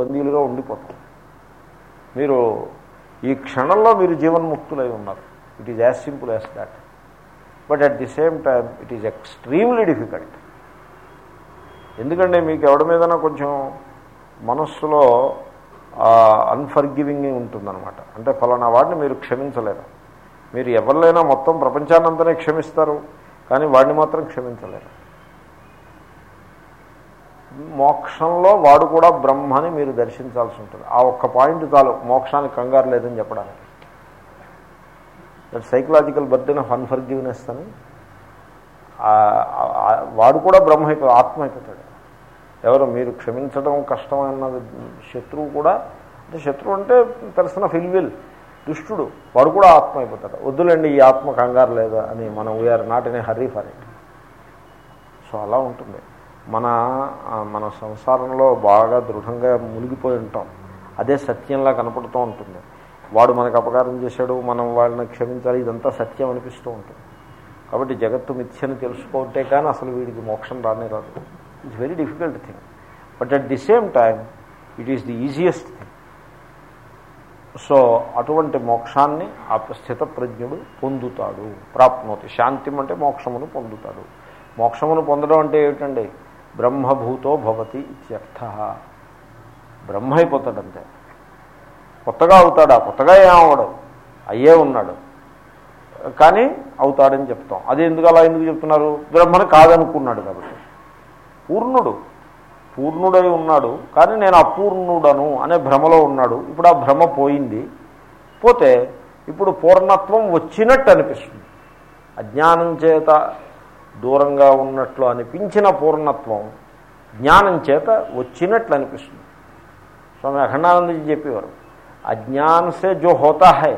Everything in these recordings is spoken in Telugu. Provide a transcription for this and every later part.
బందీలుగా ఉండిపోతాం మీరు ఈ క్షణంలో మీరు జీవన్ముక్తులై ఉన్నారు. It is as simple as that but at the same time it is extremely difficult ఎందుకంటే మీకు ఎవడి మీదనా కొంచెం మనస్సులో అన్ఫర్గివింగ్ ఉంటుందన్నమాట. అంటే ఫలానా వాడిని మీరు క్షమించలేరు. మీరు ఎవరినైనా మొత్తం ప్రపంచాన్నంతనే క్షమిస్తారు. కానీ వాడిని మాత్రం క్షమించలేరు. మోక్షంలో వాడు కూడా బ్రహ్మని మీరు దర్శించాల్సి ఉంటుంది. ఆ ఒక్క పాయింట్ చాలు. మోక్షానికి కంగారు లేదని చెప్పడానికి. That psychological burden of unforgiveness అని వాడు కూడా బ్రహ్మ అయిపో ఆత్మ అయిపోతాడు. ఎవరు? మీరు క్షమించడం కష్టం శత్రువు కూడా అంటే శత్రువు అంటే తెలిసిన ఆఫ్ ఇల్విల్ దుష్టుడు. వాడు కూడా ఆత్మ అయిపోతాడు. వద్దులేండి ఈ ఆత్మ కంగారు లేదా అని మనం we are not in a hurry for it so అలా ఉంటుంది. మన మన సంసారంలో బాగా దృఢంగా మునిగిపోయి ఉంటాం. అదే సత్యంలా కనపడుతూ ఉంటుంది. వాడు మనకు అపకారం చేశాడు మనం వాళ్ళని క్షమించాలి ఇదంతా సత్యం అనిపిస్తూ ఉంటుంది. కాబట్టి జగత్తు మిథ్యను తెలుసుకుంటే కానీ అసలు వీడికి మోక్షం రానే రాదు. It's very difficult thing but at the same time it is the easiest thing so అటువంటి మోక్షాన్ని ఆ స్థితప్రజ్ఞుడు పొందుతాడు. ప్రాప్నోతి. శాంతిమంటే మోక్షమును పొందుతాడు. మోక్షమును పొందడం అంటే ఏమిటండి? బ్రహ్మభూతో భవతి ఇత్యర్థ. బ్రహ్మ అయిపోతాడంతే కొత్తగా అవుతాడా కొత్తగా ఏమవడం అయ్యే ఉన్నాడు. కానీ అవుతాడని చెప్తాం. అది ఎందుకు అలా ఎందుకు చెప్తున్నారు? బ్రహ్మను కాదనుకున్నాడు కాబట్టి. పూర్ణుడు. పూర్ణుడై ఉన్నాడు కానీ నేను అపూర్ణుడను అనే భ్రమలో ఉన్నాడు. ఇప్పుడు ఆ భ్రమ పోయింది. పోతే ఇప్పుడు పూర్ణత్వం వచ్చినట్టు అనిపిస్తుంది. అజ్ఞానం చేత దూరంగా ఉన్నట్లు అనిపించిన పూర్ణత్వం జ్ఞానం చేత వచ్చినట్లు అనిపిస్తుంది స్వామి అఖండానందజీ చెప్పేవారు अज्ञान से जो होता है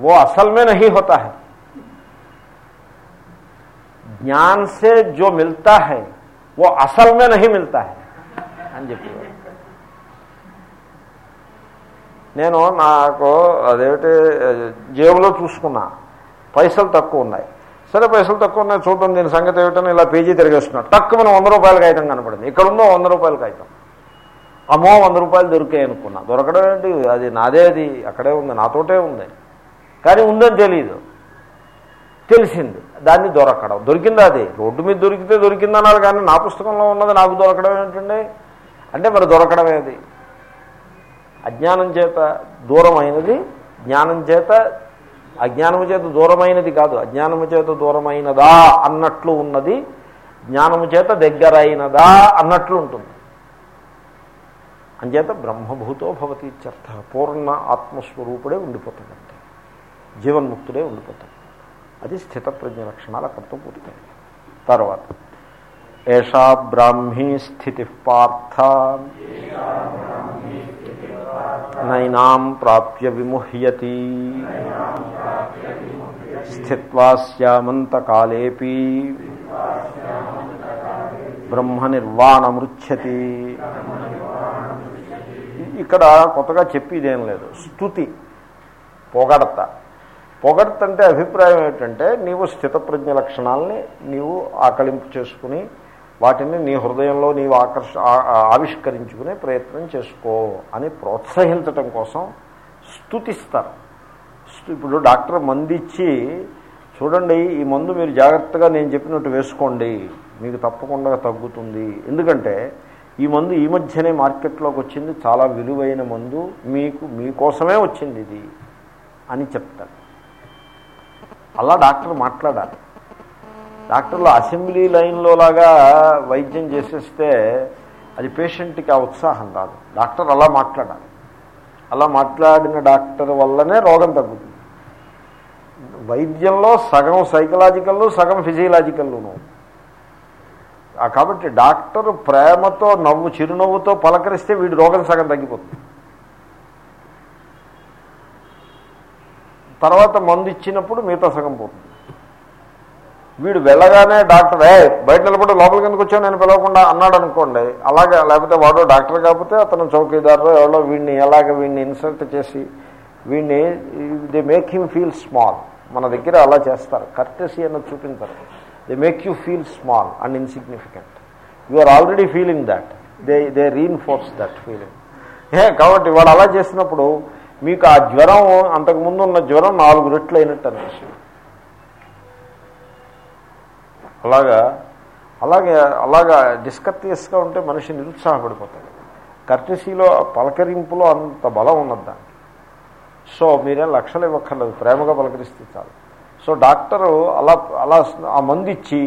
वो असल में नहीं होता है ज्ञान से जो मिलता है वो असल में नहीं मिलता है అని చెప్పేవారు నేను నాకు అదేమిటి జేబులో చూసుకున్నా పైసలు తక్కువ ఉన్నాయి సరే పైసలు తక్కువ ఉన్నాయి చూడడం దీని సంగతి ఏమిటని ఇలా పేజీ తిరిగేస్తున్నాడు. తక్కువ మనం వంద రూపాయల కాగితం కనపడింది. ఇక్కడ ఉందో వంద రూపాయల కాగితం. అమ్మో వంద రూపాయలు దొరికాయి అనుకున్నా. దొరకడం ఏంటి? అది నాదే అది అక్కడే ఉంది నాతోటే ఉంది. కానీ ఉందని తెలియదు తెలిసింది. దాన్ని దొరకడం. దొరికిందా అది? రోడ్డు మీద దొరికితే దొరికిందన్నారు కానీ నా పుస్తకంలో ఉన్నది నాకు దొరకడం ఏంటండి? అంటే మరి దొరకడమే అది. అజ్ఞానం చేత దూరమైనది జ్ఞానం చేత అజ్ఞానము చేత దూరమైనది కాదు. అజ్ఞానము చేత దూరమైనదా అన్నట్లు ఉన్నది. జ్ఞానము చేత దగ్గరైనదా అన్నట్లు ఉంటుంది. అంచేత బ్రహ్మభూతో భవతి ఇత్యర్థ. పూర్ణ ఆత్మస్వరూపుడే ఉండిపోతాడంటే. జీవన్ముక్తుడే ఉండిపోతాడు. అది స్థితప్రజ్ఞ లక్షణాలు అక్కడితో పూర్తయి తర్వాత ఏషా బ్రాహ్మీ స్థితి పార్థ. నైనాం ప్రాప్య విముహ్యతి. స్థిత్వా శ్యామంతకాలేపి బ్రహ్మ నిర్వాణమృచ్చతి ఇక్కడ కొత్తగా చెప్పేదేం లేదు. స్థుతి పొగడత. పొగడత అంటే అభిప్రాయం ఏంటంటే నీవు స్థితప్రజ్ఞ లక్షణాలని నీవు ఆకలింపు చేసుకుని వాటిని నీ హృదయంలో నీవు ఆకర్ష ఆవిష్కరించుకునే ప్రయత్నం చేసుకో అని ప్రోత్సహించటం కోసం స్థుతిస్తారు ఇప్పుడు డాక్టర్ మందు ఇచ్చి చూడండి ఈ మందు మీరు జాగ్రత్తగా నేను చెప్పినట్టు వేసుకోండి. మీకు తప్పకుండా తగ్గుతుంది. ఎందుకంటే ఈ మందు ఈ మధ్యనే మార్కెట్లోకి వచ్చింది. చాలా విలువైన మందు మీకు మీకోసమే వచ్చింది ఇది అని చెప్తాడు అలా డాక్టర్ మాట్లాడాలి. డాక్టర్లు అసెంబ్లీ లైన్లో లాగా వైద్యం చేసేస్తే అది పేషెంట్కి ఆ ఉత్సాహం రాదు. డాక్టర్ అలా మాట్లాడాలి. అలా మాట్లాడిన డాక్టర్ వల్లనే రోగం తగ్గుతుంది. వైద్యంలో సగం సైకలాజికల్లు సగం ఫిజియలాజికల్ను కాబట్టి డాక్టర్ ప్రేమతో నవ్వు చిరునవ్వుతో పలకరిస్తే వీడి రోగం సగం తగ్గిపోతుంది. తర్వాత మందు ఇచ్చినప్పుడు మిగతా సగం పోతుంది. వీడు వెళ్ళగానే డాక్టర్ ఏ బయట నిలబడి లోపల కిందకు వచ్చాను నేను పిలవకుండా అన్నాడు అనుకోండి. అలాగే లేకపోతే వాడు డాక్టర్ కాకపోతే అతను చౌకీదారు ఎవరో వీడిని ఎలాగ వీడిని ఇన్సల్ట్ చేసి వీడిని they make him feel small. మన దగ్గర అలా చేస్తారు. కర్టెసీ అన్నది చూపించారు. They make you feel small and insignificant. You are already feeling that. They they reinforce that feeling. ఏ కాబట్టి వాడు అలా చేసినప్పుడు మీకు ఆ జ్వరం అంతకుముందు ఉన్న జ్వరం నాలుగు రెట్లు అయినట్టు అనిపిస్తుంది. అలాగా అలాగే అలాగా డిస్కర్టియస్గా ఉంటే మనిషి నిరుత్సాహపడిపోతాడు. కర్టిసీలో పలకరింపులో అంత బలం ఉన్నది దానికి. సో మీరేం లక్షలు ఇవ్వక్కర్లేదు ప్రేమగా పలకరిస్తే చాలు. సో డాక్టరు అలా అలా ఆ మందు ఇచ్చి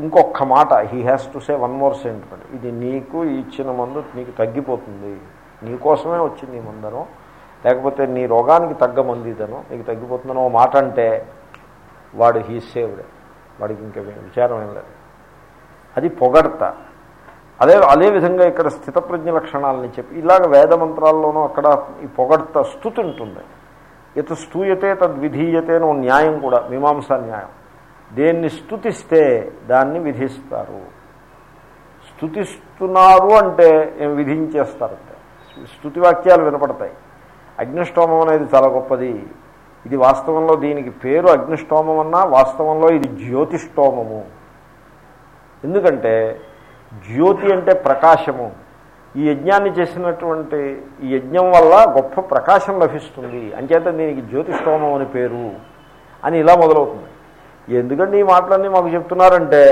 ఇంకొక మాట he has to say one more sentiment ఇది నీకు ఇచ్చిన మందు నీకు తగ్గిపోతుంది. నీకోసమే వచ్చింది ఈ మందనం. లేకపోతే నీ రోగానికి తగ్గ మంది ఇదను. నీకు తగ్గిపోతుందనో ఓ మాట అంటే వాడు హీ సేవ్డ్ వాడికి ఇంకా విచారం ఏం లేదు. అది పొగడత. అదే అదే విధంగా ఇక్కడ స్థితప్రజ్ఞ లక్షణాలని చెప్పి ఇలాగ వేద మంత్రాల్లోనూ అక్కడ ఈ పొగడత స్థుతి ఉంటుంది. ఇత స్తూయతే తద్విధీయతే అని న్యాయం కూడా మీమాంసా న్యాయం. దేన్ని స్థుతిస్తే దాన్ని విధిస్తారు. స్థుతిస్తున్నారు అంటే ఏం విధించేస్తారంటే స్థుతి వాక్యాలు వినపడతాయి. అగ్నిష్టోమం అనేది చాలా గొప్పది. ఇది వాస్తవంలో దీనికి పేరు అగ్నిష్టోమం అన్నా వాస్తవంలో ఇది జ్యోతిష్టోమము ఎందుకంటే జ్యోతి అంటే ప్రకాశము. ఈ యజ్ఞాన్ని చేసినటువంటి ఈ యజ్ఞం వల్ల గొప్ప ప్రకాశం లభిస్తుంది. అంచేత దీనికి జ్యోతిష్టోమం అని పేరు అని ఇలా మొదలవుతుంది. ఎందుకంటే ఈ మాటలన్నీ మాకు చెప్తున్నారంటే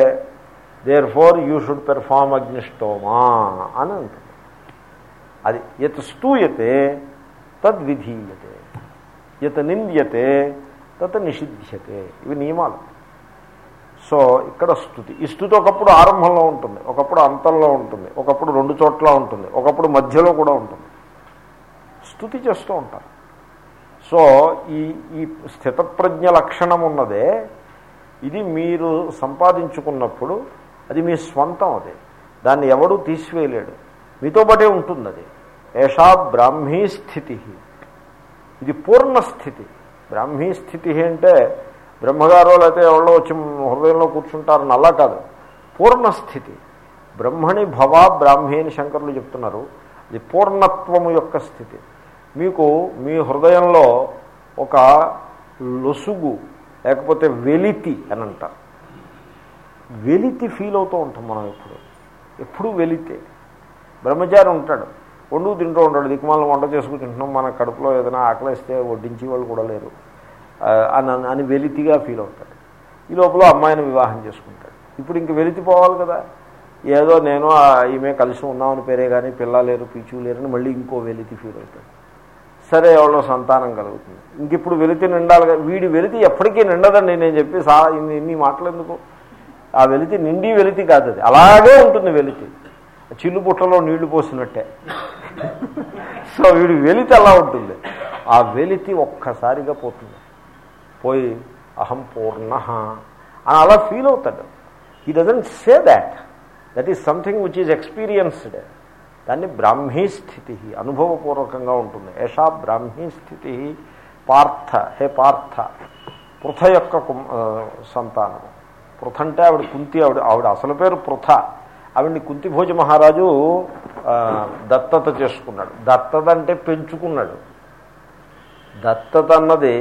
therefore you should perform అగ్నిష్టోమా అని అంటుంది. అది యత్ స్తూయతే తద్విధీయతే. యత్ నింద్యతే తత్ నిషిధ్యతే ఇవి నియమాలు. సో ఇక్కడ స్థుతి. ఈ స్థుతి ఒకప్పుడు ఆరంభంలో ఉంటుంది ఒకప్పుడు అంతంలో ఉంటుంది ఒకప్పుడు రెండు చోట్ల ఉంటుంది ఒకప్పుడు మధ్యలో కూడా ఉంటుంది. స్థుతి చేస్తూ ఉంటారు. సో ఈ ఈ స్థితప్రజ్ఞ లక్షణం ఉన్నదే ఇది మీరు సంపాదించుకున్నప్పుడు అది మీ స్వంతం అది. దాన్ని ఎవడూ తీసివేయలేడు. మీతో పాటే ఉంటుంది అది ఏషా బ్రాహ్మీ స్థితి. ఇది పూర్ణస్థితి. బ్రాహ్మీ స్థితి అంటే బ్రహ్మగారో లేకపోతే ఎవరో వచ్చి హృదయంలో కూర్చుంటారని అలా కాదు. పూర్ణస్థితి. బ్రహ్మణి భవ బ్రాహ్మీ అని శంకరులు చెప్తున్నారు. ఇది పూర్ణత్వము యొక్క స్థితి. మీకు మీ హృదయంలో ఒక లొసుగు లేకపోతే వెలితి అని అంటారు వెలితి ఫీల్ అవుతూ ఉంటాం మనం ఎప్పుడు. ఎప్పుడు వెలితే. బ్రహ్మచారి ఉంటాడు. వండు తింటూ ఉంటాడు. దిక్కుమాలను వంట చేసుకుని తింటున్నాం. మన కడుపులో ఏదైనా ఆకలిస్తే వడ్డించే వాళ్ళు కూడా లేరు. అని అని వెలితిగా ఫీల్ అవుతాడు. ఈ లోపల అమ్మాయిని వివాహం చేసుకుంటాడు. ఇప్పుడు ఇంక వెలితి పోవాలి కదా. ఏదో నేను ఈమె కలిసి ఉన్నామని పేరే కానీ పిల్ల లేరు పీచు లేరని మళ్ళీ ఇంకో వెలితి ఫీల్ అవుతాడు. సరే ఎవరో సంతానం కలుగుతుంది. ఇంక ఇప్పుడు వెలితి నిండాలి వీడి వెలితి ఎప్పటికీ నిండదండి నేను చెప్పి సా ఇన్ని ఇన్ని మాటలు ఎందుకు? ఆ వెలితి నిండి వెలితి కాదు అది అలాగే ఉంటుంది వెలితి. చిల్లు పుట్టలో నీళ్ళు పోసినట్టే. సో వీడి వెలితి అలా ఉంటుంది. ఆ వెలితి ఒక్కసారిగా పోతుంది. పోయి అహం పూర్ణ అని అలా ఫీల్ అవుతాడు. He doesn't say that that is something which is experienced దాన్ని బ్రాహ్మీ స్థితి అనుభవపూర్వకంగా ఉంటుంది. ఏషా బ్రాహ్మీ స్థితి పార్థ హే పార్థ పృథ యొక్క సంతానం పృథ అంటే ఆవిడ కుంతి ఆవిడ ఆవిడ అసలు పేరు పృథ. ఆవిడ్ని కుంతిభోజ మహారాజు దత్తత చేసుకున్నాడు. దత్తత అంటే పెంచుకున్నాడు. దత్తత అన్నది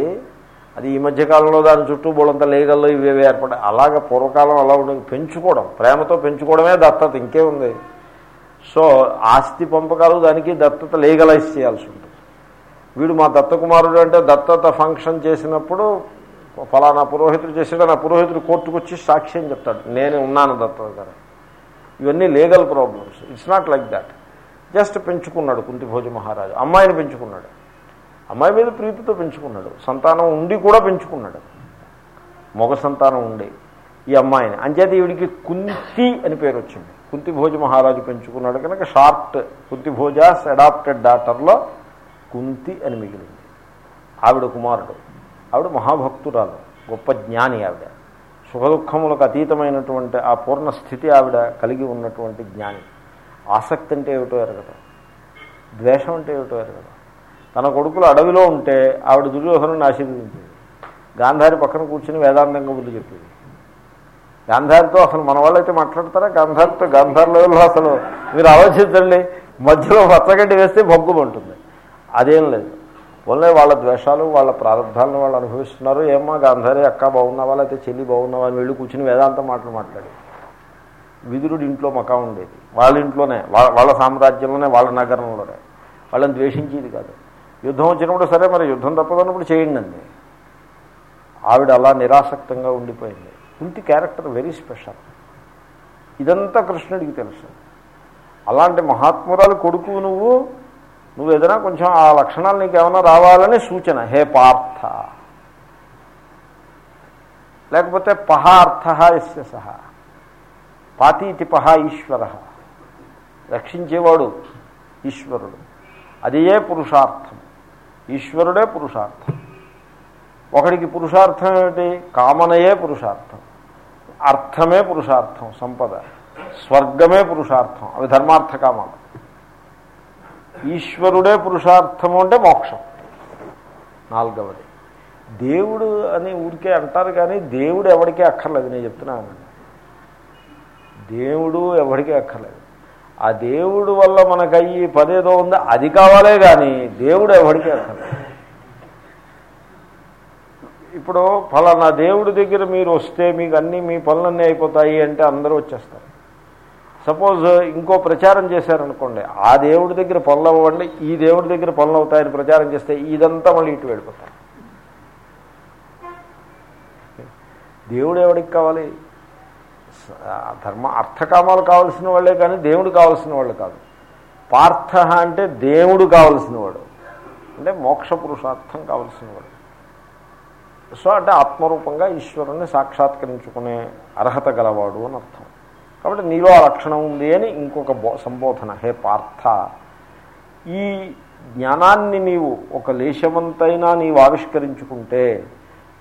అది ఈ మధ్యకాలంలో దాని చుట్టూ బోళంత లేగల్లో ఇవేవి ఏర్పడాయి అలాగ పూర్వకాలం అలా ఉండేది పెంచుకోవడం. ప్రేమతో పెంచుకోవడమే దత్తత ఇంకే ఉంది. సో ఆస్తి పంపకాలు దానికి దత్తత లీగలైజ్ చేయాల్సి ఉంటుంది. వీడు మా దత్త కుమారుడు అంటే దత్తత ఫంక్షన్ చేసినప్పుడు ఫలానా పురోహితుడు చేసాడు నా పురోహితుడు కోర్టుకు వచ్చి సాక్ష్యం చెప్తాడు. నేను ఉన్నాను దత్తత గారు ఇవన్నీ legal problems it's not like that just పెంచుకున్నాడు కుంతిభోజ మహారాజు. అమ్మాయిని పెంచుకున్నాడు. అమ్మాయి మీద ప్రీతితో పెంచుకున్నాడు. సంతానం ఉండి కూడా పెంచుకున్నాడు. మగ సంతానం ఉండి ఈ అమ్మాయిని. అంచేత ఈవిడికి కుంతి అని పేరు వచ్చింది. కుంతిభోజ మహారాజు పెంచుకున్నాడు కనుక షార్ట్ కుంతిభోజాస్ అడాప్టెడ్ డాటర్లో కుంతి అని మిగిలింది. ఆవిడ కుమారుడు. ఆవిడ మహాభక్తురాలు. గొప్ప జ్ఞాని ఆవిడ. సుఖదుఖములకు అతీతమైనటువంటి ఆ పూర్ణ స్థితి ఆవిడ కలిగి ఉన్నటువంటి జ్ఞాని. ఆసక్తి అంటే ఏమిటో ఎరగదు. ద్వేషం అంటే ఏమిటో ఎరగదు. తన కొడుకులు అడవిలో ఉంటే ఆవిడ దుర్యోధనుని ఆశీర్వదించింది. గాంధారి పక్కన కూర్చుని వేదాంతంగా బుద్ధి చెప్పింది. గాంధారితో అసలు మన వాళ్ళైతే మాట్లాడతారా? గాంధారితో గాంధార్ లెవెల్లో అసలు మీరు ఆలోచించండి. మధ్యలో పచ్చగడ్డి వేస్తే భగ్గుమంటుంది. అదేం లేదు. ఓన్లీ వాళ్ళ ద్వేషాలు వాళ్ళ ప్రారంభాలను వాళ్ళు అనుభవిస్తున్నారు. ఏమ్మా గాంధారి అక్క బాగున్నావా? లేకపోతే చెల్లి బాగున్నావా? అని వెళ్ళి కూర్చుని వేదాంతం మాటలు మాట్లాడి విదురుడు ఇంట్లో మకా ఉండేది. వాళ్ళ ఇంట్లోనే వాళ్ళ వాళ్ళ సామ్రాజ్యంలోనే వాళ్ళ నగరంలోనే. వాళ్ళని ద్వేషించేది కాదు. యుద్ధం వచ్చినప్పుడు సరే మరి యుద్ధం తప్పదన్నప్పుడు చేయండి అండి ఆవిడ అలా నిరాసక్తంగా ఉండిపోయింది. Kunti character very special. ఇదంతా కృష్ణుడికి తెలుసు. అలాంటి మహాత్మురాలు కొడుకు నువ్వు? నువ్వు ఏదైనా కొంచెం ఆ లక్షణాలు నీకు ఏమైనా రావాలని సూచన. హే పార్థ. లేకపోతే పహ అర్థ ఎస్య సహ. పాతీతి పహ ఈశ్వర. రక్షించేవాడు ఈశ్వరుడు. అదియే పురుషార్థం. ఈశ్వరుడే పురుషార్థం. ఒకడికి పురుషార్థం ఏమిటి? కామనయే పురుషార్థం. అర్థమే పురుషార్థం సంపద. స్వర్గమే పురుషార్థం. అవి ధర్మార్థ కామాలు. ఈశ్వరుడే పురుషార్థము అంటే మోక్షం. నాలుగవది. దేవుడు అని ఊరికే అంటారు కానీ దేవుడు ఎవరికీ అక్కర్లేదు. నేను చెప్తున్నాను దేవుడు ఎవరికీ అక్కర్లేదు. ఆ దేవుడు వల్ల మనకు అయ్యి పదేదో ఉందో. అది కావాలే కానీ దేవుడు ఎవరికీ అక్కర్లేదు. ఇప్పుడు ఫలానా దేవుడి దగ్గర మీరు వస్తే మీకు అన్నీ మీ పనులన్నీ అయిపోతాయి అంటే అందరూ వచ్చేస్తారు. సపోజ్ ఇంకో ప్రచారం చేశారనుకోండి ఆ దేవుడి దగ్గర పనులు అవ్వండి ఈ దేవుడి దగ్గర పనులు అవుతాయని ప్రచారం చేస్తే ఇదంతా మళ్ళీ ఇటు వెళ్ళిపోతారు. దేవుడు ఎవడికి కావాలి? ధర్మ అర్థకామాలు కావలసిన వాళ్ళే కానీ దేవుడు కావలసిన వాళ్ళు కాదు. పార్థ అంటే దేవుడు కావలసిన వాడు. అంటే మోక్ష పురుషార్థం కావలసిన వాడు. సో అంటే ఆత్మరూపంగా ఈశ్వరుణ్ణి సాక్షాత్కరించుకునే అర్హత గలవాడు అని అర్థం. కాబట్టి నీలో ఆ లక్షణం ఉంది అని ఇంకొక బో సంబోధన. హే పార్థ ఈ జ్ఞానాన్ని నీవు ఒక లేశమంతైనా నీవు ఆవిష్కరించుకుంటే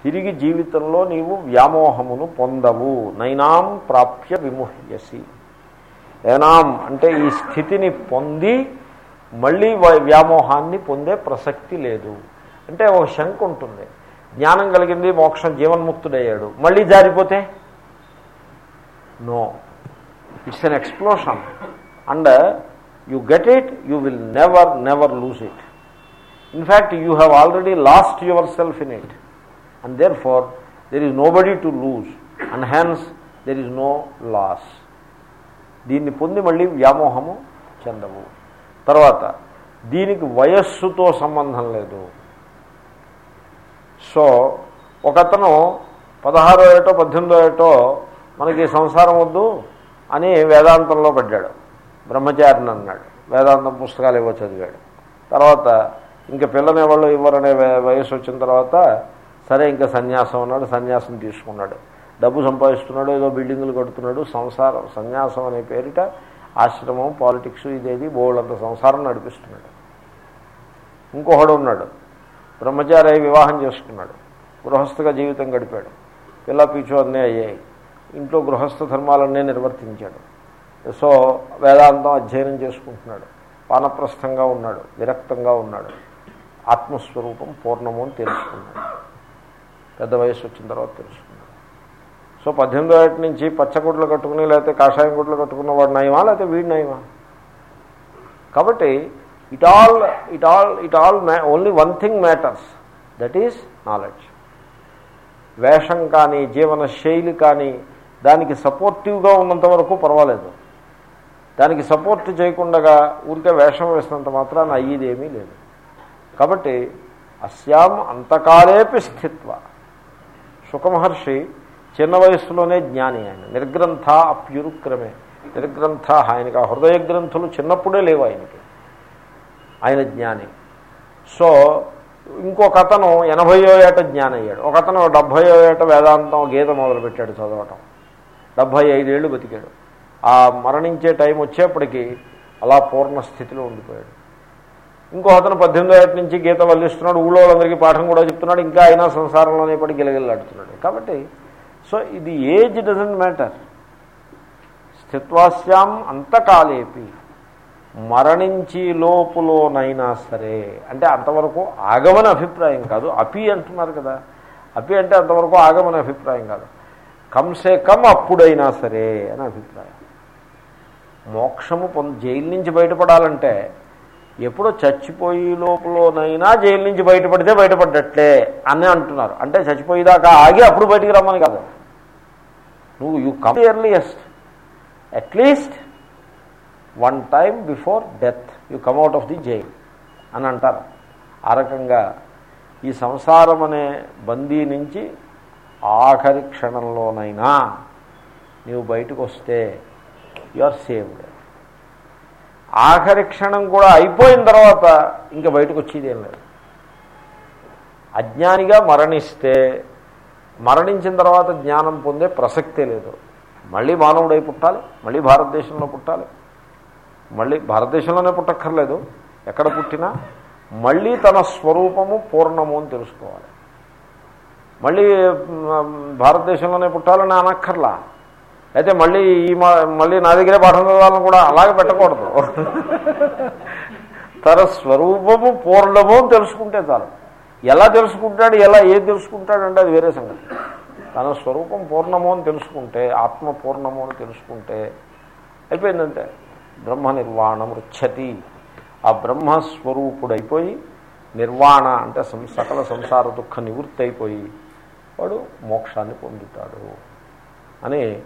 తిరిగి జీవితంలో నీవు వ్యామోహమును పొందవు. నైనాం ప్రాప్య విముహ్యసి. ఏనాం అంటే ఈ స్థితిని పొంది మళ్ళీ వ్యామోహాన్ని పొందే ప్రసక్తి లేదు. అంటే ఒక శంక ఉంటుంది. జ్ఞానం కలిగింది మోక్షం జీవన్ముక్తుడయ్యాడు. మళ్ళీ జారిపోతే? No. It's an explosion and you get it you will never never lose it in fact you have already lost yourself in it and therefore there is nobody to lose and hence there is no loss దీన్ని పొంది మళ్ళీ వ్యామోహము చెందవు. తర్వాత దీనికి వయస్సుతో సంబంధం లేదు. సో ఒకతను పదహారో ఏటో పద్దెనిమిదో ఏటో మనకి సంసారం వద్దు. అని వేదాంతంలో పడ్డాడు. బ్రహ్మచారిని అన్నాడు. వేదాంతం పుస్తకాలు ఇవ్వ చదివాడు. తర్వాత ఇంకా పిల్లని ఎవరు ఇవ్వరనే వయసు వచ్చిన తర్వాత సరే ఇంకా సన్యాసం అన్నాడు. సన్యాసం తీసుకున్నాడు. డబ్బు సంపాదిస్తున్నాడు ఏదో బిల్డింగులు కడుతున్నాడు. సంసారం సన్యాసం అనే పేరిట ఆశ్రమం పాలిటిక్స్ ఇదేది బోళ్ళంత సంసారం నడిపిస్తున్నాడు. ఇంకొకడు ఉన్నాడు. బ్రహ్మచారి వివాహం చేసుకున్నాడు. గృహస్థగా జీవితం గడిపాడు. పిల్ల పీచు అన్నీ అయ్యాయి. ఇంట్లో గృహస్థ ధర్మాలన్నీ నిర్వర్తించాడు. సో వేదాంతం అధ్యయనం చేసుకుంటున్నాడు. వానప్రస్థంగా ఉన్నాడు విరక్తంగా ఉన్నాడు. ఆత్మస్వరూపం పూర్ణము అని తెలుసుకున్నాడు. పెద్ద వయసు వచ్చిన తర్వాత తెలుసుకున్నాడు. సో పద్దెనిమిదో ఏటి నుంచి పచ్చగుడ్లు కట్టుకుని లేకపోతే కాషాయం గుడ్లు కట్టుకున్న వాడు నయమా లేకపోతే వీడి నయమా? కాబట్టి it all it all it all only one thing matters that is knowledge. వేషం కానీ జీవన శైలి కానీ దానికి సపోర్టివ్గా ఉన్నంత వరకు పర్వాలేదు. దానికి సపోర్ట్ చేయకుండా ఊరికే వేషం వేసినంత మాత్రాన్ని అయ్యేది ఏమీ లేదు. కాబట్టి అస్యాం అంతకాలేపి స్థిత్వ. సుఖమహర్షి చిన్న వయస్సులోనే జ్ఞాని ఆయన. నిర్గ్రంథ అప్యురుక్రమే. నిర్గ్రంథ ఆయనకి ఆ హృదయ గ్రంథులు చిన్నప్పుడే లేవు ఆయనకి. ఆయన జ్ఞాని. సో ఇంకొక అతను ఎనభయో ఏట జ్ఞాని అయ్యాడు ఒక అతను డెబ్భయో ఏట వేదాంతం గీత మొదలుపెట్టాడు చదవటం. డెబ్భై ఐదేళ్ళు బతికాడు. ఆ మరణించే టైం వచ్చేప్పటికీ అలా పూర్ణ స్థితిలో ఉండిపోయాడు. ఇంకో అతను పద్దెనిమిదో ఏట నుంచి గీత వల్లిస్తున్నాడు ఊళ్ళో వాళ్ళందరికీ పాఠం కూడా చెప్తున్నాడు ఇంకా అయినా సంసారంలోనే పడి గిలగిల్లాడుతున్నాడు. కాబట్టి సో ఇది ఏజ్ డజంట్ మ్యాటర్. స్థిత్వాస్యాం అంతకాలేపి మరణించి లోపులోనైనా సరే. అంటే అంతవరకు ఆగమని అభిప్రాయం కాదు అపి అంటున్నారు కదా. అపి అంటే అంతవరకు ఆగమని అభిప్రాయం కాదు. కంసే కమ్ అప్పుడైనా సరే అని అభిప్రాయం. మోక్షము పొంద జైలు నుంచి బయటపడాలంటే ఎప్పుడో చచ్చిపోయి లోపలనైనా జైలు నుంచి బయటపడితే బయటపడ్డట్లే అని అంటున్నారు. అంటే చచ్చిపోయేదాకా ఆగి అప్పుడు బయటికి రమ్మని కాదు. నువ్వు you come earliest at least one time before death you come out of the jail అని అంటారు. ఆ రకంగా ఈ సంసారం అనే బందీ నుంచి ఆఖరి క్షణంలోనైనా నీవు బయటకు వస్తే యు ఆర్ సేవ్డ్ ఆఖరి క్షణం కూడా అయిపోయిన తర్వాత ఇంకా బయటకు వచ్చేది ఏం లేదు. అజ్ఞానిగా మరణిస్తే మరణించిన తర్వాత జ్ఞానం పొందే ప్రసక్తే లేదు. మళ్ళీ మానవుడై పుట్టాలి మళ్ళీ భారతదేశంలో పుట్టాలి మళ్ళీ భారతదేశంలోనే పుట్టక్కర్లేదు. ఎక్కడ పుట్టినా మళ్ళీ తన స్వరూపము పూర్ణము అని తెలుసుకోవాలి. మళ్ళీ భారతదేశంలోనే పుట్టాలని అనక్కర్లా. అయితే మళ్ళీ ఈ మా మళ్ళీ నా దగ్గరే పాఠం చదవాలని కూడా అలాగే పెట్టకూడదు. తన స్వరూపము పూర్ణము అని తెలుసుకుంటే చాలు. ఎలా తెలుసుకుంటాడు ఎలా ఏది తెలుసుకుంటాడంటే అది వేరే సంగతి. తన స్వరూపం పూర్ణము అని తెలుసుకుంటే ఆత్మ పూర్ణము అని తెలుసుకుంటే అయిపోయిందంటే బ్రహ్మ నిర్వాణం రుచ్చతి ఆ బ్రహ్మస్వరూపుడైపోయి నిర్వాణ అంటే సకల సంసార దుఃఖ నివృత్తి అయిపోయి వాడు మోక్షాన్ని పొందుతాడు అని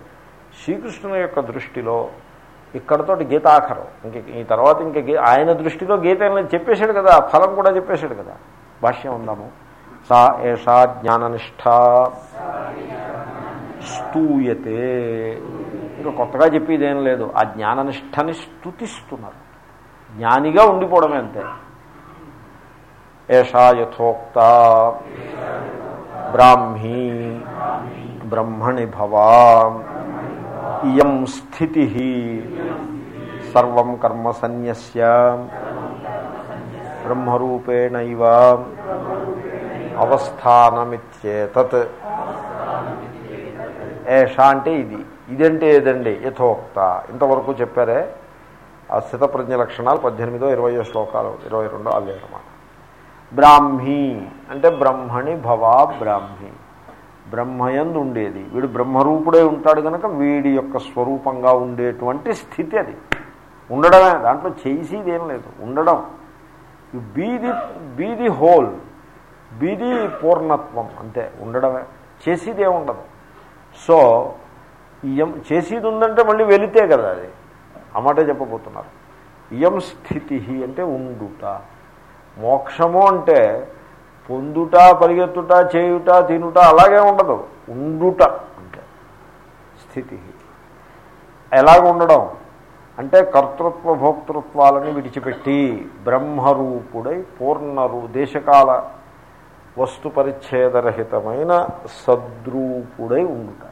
శ్రీకృష్ణుని యొక్క దృష్టిలో ఇక్కడతో గీతాఖరం ఇంక ఈ తర్వాత ఇంక గీ- ఆయన దృష్టిలో గీత చెప్పేశాడు కదా ఫలం కూడా చెప్పేశాడు కదా. భాష్యం ఉందాము. సా ఏషా జ్ఞాననిష్ట స్తూయతే. ఇంకా కొత్తగా చెప్పేది ఏం లేదు. ఆ జ్ఞాననిష్టని స్థుతిస్తున్నారు జ్ఞానిగా ఉండిపోవడమే అంతే. ఏషా యథోక్త. బ్రాహ్మీ బ్రహ్మణి భవా ఇయం స్థితి సర్వం కర్మ సన్యస్య బ్రహ్మరూపేణ అవస్థానమిత్యేతత్ ఏషా అంటే ఇది ఇదంటే ఏదండి యథోక్త ఇంతవరకు చెప్పారే ఆ స్థితప్రజ్ఞ లక్షణాలు పద్దెనిమిదో ఇరవయో శ్లోకాలు ఇరవై రెండో అవే అన్నమాట బ్రాహ్మీ. అంటే బ్రహ్మణి భవా బ్రాహ్మీ. బ్రహ్మయందు ఉండేది. వీడు బ్రహ్మరూపుడే ఉంటాడు కనుక వీడి యొక్క స్వరూపంగా ఉండేటువంటి స్థితి అది. ఉండడమే దాంట్లో చేసేది ఏం లేదు. ఉండడం. బీది బీది హోల్ బీది పూర్ణత్వం అంతే. ఉండడమే. చేసేదే ఉండదు. సో ఇయం చేసేది ఉందంటే మళ్ళీ వెళితే కదా అది. ఆ మాటే చెప్పబోతున్నారు. ఇయం స్థితి అంటే ఉండుట. మోక్షము అంటే పొందుట పరిగెత్తుట చేయుట తినుట అలాగే ఉండదు. ఉండుట అంటే స్థితి. ఎలాగ ఉండడం అంటే కర్తృత్వ భోక్తృత్వాలని విడిచిపెట్టి బ్రహ్మరూపుడై పూర్ణరు దేశకాల వస్తు పరిచ్ఛేదరహితమైన సద్రూపుడై ఉండుట.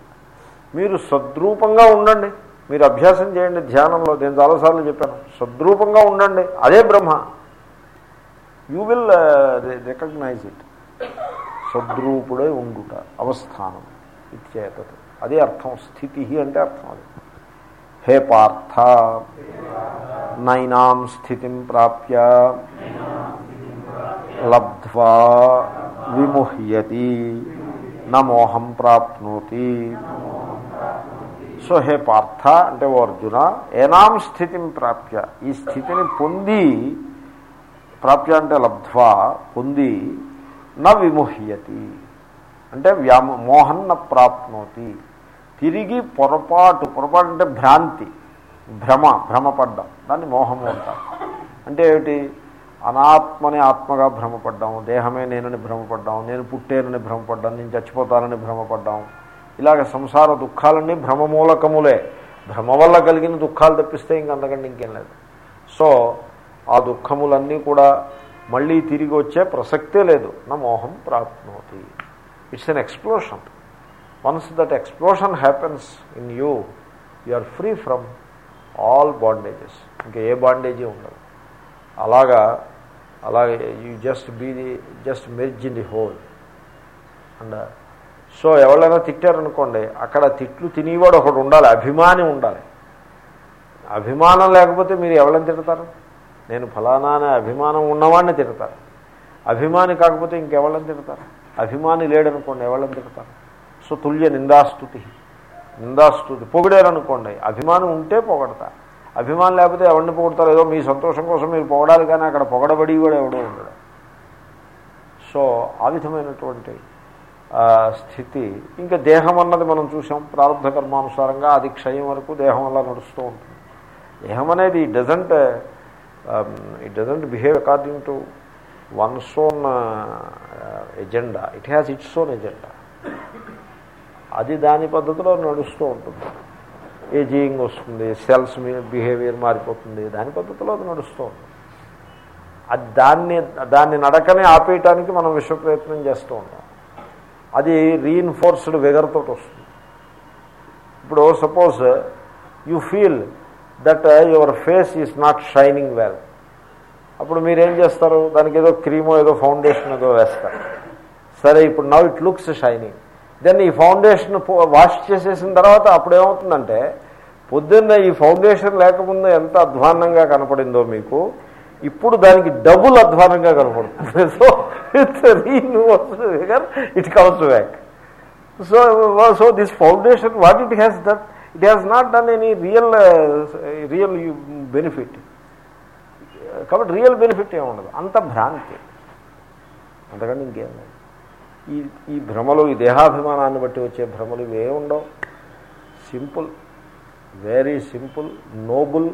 మీరు సద్రూపంగా ఉండండి. మీరు అభ్యాసం చేయండి ధ్యానంలో. నేను చాలాసార్లు చెప్పాను. సద్రూపంగా ఉండండి. అదే బ్రహ్మ. యూ విల్ రికగ్నైజ్ ఇట్ సద్రూపుడై ఉండుట అవస్థానం ఇచ్చేతది అదే అర్థం స్థితి అంటే అర్థం అది హే పార్థ నైనాం స్థితిం ప్రాప్య లబ్ధ్వా విముహ్యతి నమోహం ప్రాప్నోతి సో హే పార్థ అంటే ఓ అర్జున ఏనాం స్థితిని ప్రాప్య ఈ స్థితిని పొంది ప్రాప్య అంటే లబ్ధ్వా పొంది న విమోహ్యతి. అంటే వ్యామ మోహన్న ప్రాప్నోతి. తిరిగి పొరపాటు పొరపాటు అంటే భ్రాంతి భ్రమ భ్రమపడ్డం. దాన్ని మోహము అంటారు. అంటే ఏమిటి? అనాత్మని ఆత్మగా భ్రమపడ్డాం దేహమే నేనని భ్రమపడ్డాం నేను పుట్టేనని భ్రమపడ్డాం నేను చచ్చిపోతానని భ్రమపడ్డాం ఇలాగ సంసార దుఃఖాలన్నీ భ్రమమూలకములే. భ్రమ వల్ల కలిగిన దుఃఖాలు తప్పిస్తే ఇంకంతకంటే ఇంకేం లేదు. సో ఆ దుఃఖములన్నీ కూడా మళ్ళీ తిరిగి వచ్చే ప్రసక్తే లేదు. నా మోహం ప్రాప్నోతి. It's an explosion once that explosion happens in you you are free from all bondages ఇంకా ఏ బాండేజీ ఉండదు. అలాగా అలాగే you just be the just merge in the whole and so ఎవరైనా తిట్టారనుకోండి అక్కడ తిట్లు తినేవాడు ఒకడు ఉండాలి అభిమాని ఉండాలి. అభిమానం లేకపోతే మీరు ఎవరైనా తిడతారు? నేను ఫలానా అనే అభిమానం ఉన్నవాడిని తిడతారు. అభిమాని కాకపోతే ఇంకెవళ్ళని తిడతారు? అభిమాని లేడనుకోండి ఎవళ్ళని తిడతారు? సో తుల్య నిందాస్తుతి. నిందాస్తుతి. పొగిడారనుకోండి. అభిమానం ఉంటే పొగడతా అభిమానం లేకపోతే ఎవరిని పొగుడతారు? ఏదో మీ సంతోషం కోసం మీరు పొగడాలి కానీ అక్కడ పొగడబడి కూడా ఎవడో ఉండడు. సో ఆ విధమైనటువంటి స్థితి. ఇంకా దేహం అన్నది మనం చూసాం. ప్రారంభ కర్మానుసారంగా అది క్షయం వరకు దేహం అలా నడుస్తూ ఉంటుంది. దేహం అనేది doesn't it doesn't behave according to one's own agenda it has its own agenda అది దాని పద్ధతిలో నడుస్తూ ఉంటుంది. ఏజింగ్ వస్తుంది సెల్స్ బిహేవియర్ మారిపోతుంది దాని పద్ధతిలో అది నడుస్తూ ఉంటుంది. అది దాన్ని దాన్ని నడకనే ఆపేయటానికి మనం విశ్వ ప్రయత్నం చేస్తూ ఉంటాం. అది రీఇన్ఫోర్స్డ్ వెగర్తో వస్తుంది. ఇప్పుడు suppose you feel that your face is not shining well అప్పుడు మీరేం చేస్తారు? దానికి ఏదో క్రీమో ఏదో ఫౌండేషన్ ఏదో వేస్తారు. సరే ఇప్పుడు now it looks shining then ఈ ఫౌండేషన్ వాష్ చేసేసిన తర్వాత అప్పుడు ఏమవుతుందంటే పొద్దున్న ఈ ఫౌండేషన్ లేకముందు ఎంత అధ్వాన్నంగా కనపడిందో మీకు ఇప్పుడు దానికి డబుల్ అధ్వానంగా కనపడుతుంది. So it's it comes back so so this foundation what it has that it has not done any real real benefit కాబట్టి రియల్ బెనిఫిట్ ఏముండదు అంత భ్రాంతి. అంతకంటే ఇంకేం లేదు. ఈ ఈ భ్రమలు ఈ దేహాభిమానాన్ని బట్టి వచ్చే భ్రమలు ఇవే ఉండవు. Simple very simple noble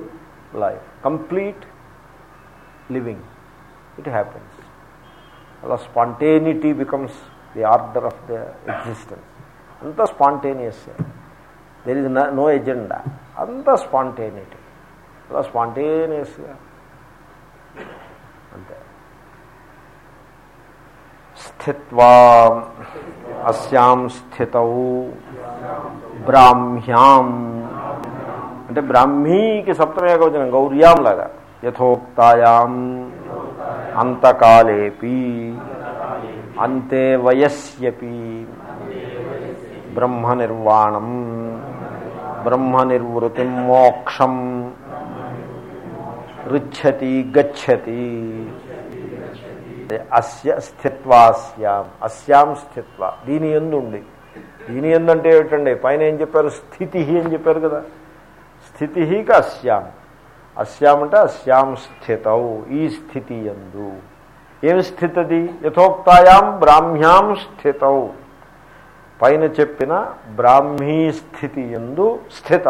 life complete living it happens అలా spontaneity becomes the order of the existence అంతా spontaneous there is no agenda అంతా స్పాంటేనిటీ అలా స్పాంటేనియస్గా అంతే స్థిత్వా అస్యాం స్థితౌ బ్రాహ్మ్యాం అంటే బ్రాహ్మీకి సప్తమేకవచనం గౌర్యాం లాగా యథోక్తాయాం అంతకాలేపి అంతే వయస్యపి బ్రహ్మ నిర్వాణం బ్రహ్మ నిర్వృతి మోక్షం. రుచ్చతి గచ్చతి. అస్య స్థిత్వాస్యాం. అస్యాం స్థిత్వ. దీని ఎందుండి? దీని ఎందంటే ఏమిటండి? పైన ఏం చెప్పారు? స్థితి అని చెప్పారు కదా. స్థితికి అస్యాం. అస్యాం అంటే అస్యాం స్థితౌ ఈ స్థితి ఎందు ఏమి స్థితది? యథోక్తాయాం బ్రాహ్మ్యాం స్థితవు పైన చెప్పిన బ్రాహ్మీ స్థితి ఎందు స్థిత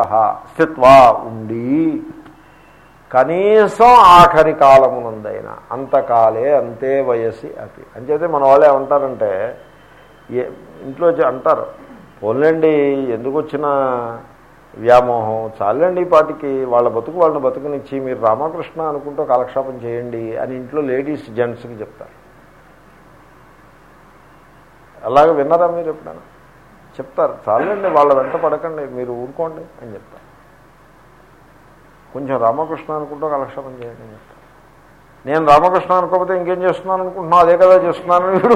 స్థిత్వా ఉండి కనీసం ఆఖరి కాలమునందైనా అంతకాలే అంతే వయసి అతి. అంచేతే మన వాళ్ళు ఏమంటారంటే ఏ ఇంట్లో అంటారు పోన్లేండి ఎందుకు వచ్చిన వ్యామోహం? చాలండి పాటికి వాళ్ళ బతుకు వాళ్ళని బతుకునిచ్చి మీరు రామకృష్ణ అనుకుంటూ కాలక్షేపం చేయండి అని ఇంట్లో లేడీస్ జెంట్స్కి చెప్తారు. అలాగే విన్నారా మీరు ఎప్పుడైనా? చెప్తారు. చాలండి వాళ్ళ వెంట పడకండి మీరు ఊరుకోండి అని చెప్తారు. కొంచెం రామకృష్ణ అనుకుంటూ కాలక్షేపం చేయండి అని చెప్తారు. నేను రామకృష్ణ అనుకోకపోతే ఇంకేం చేస్తున్నాను అనుకుంటున్నా అదే కదా చేస్తున్నాను. వీడు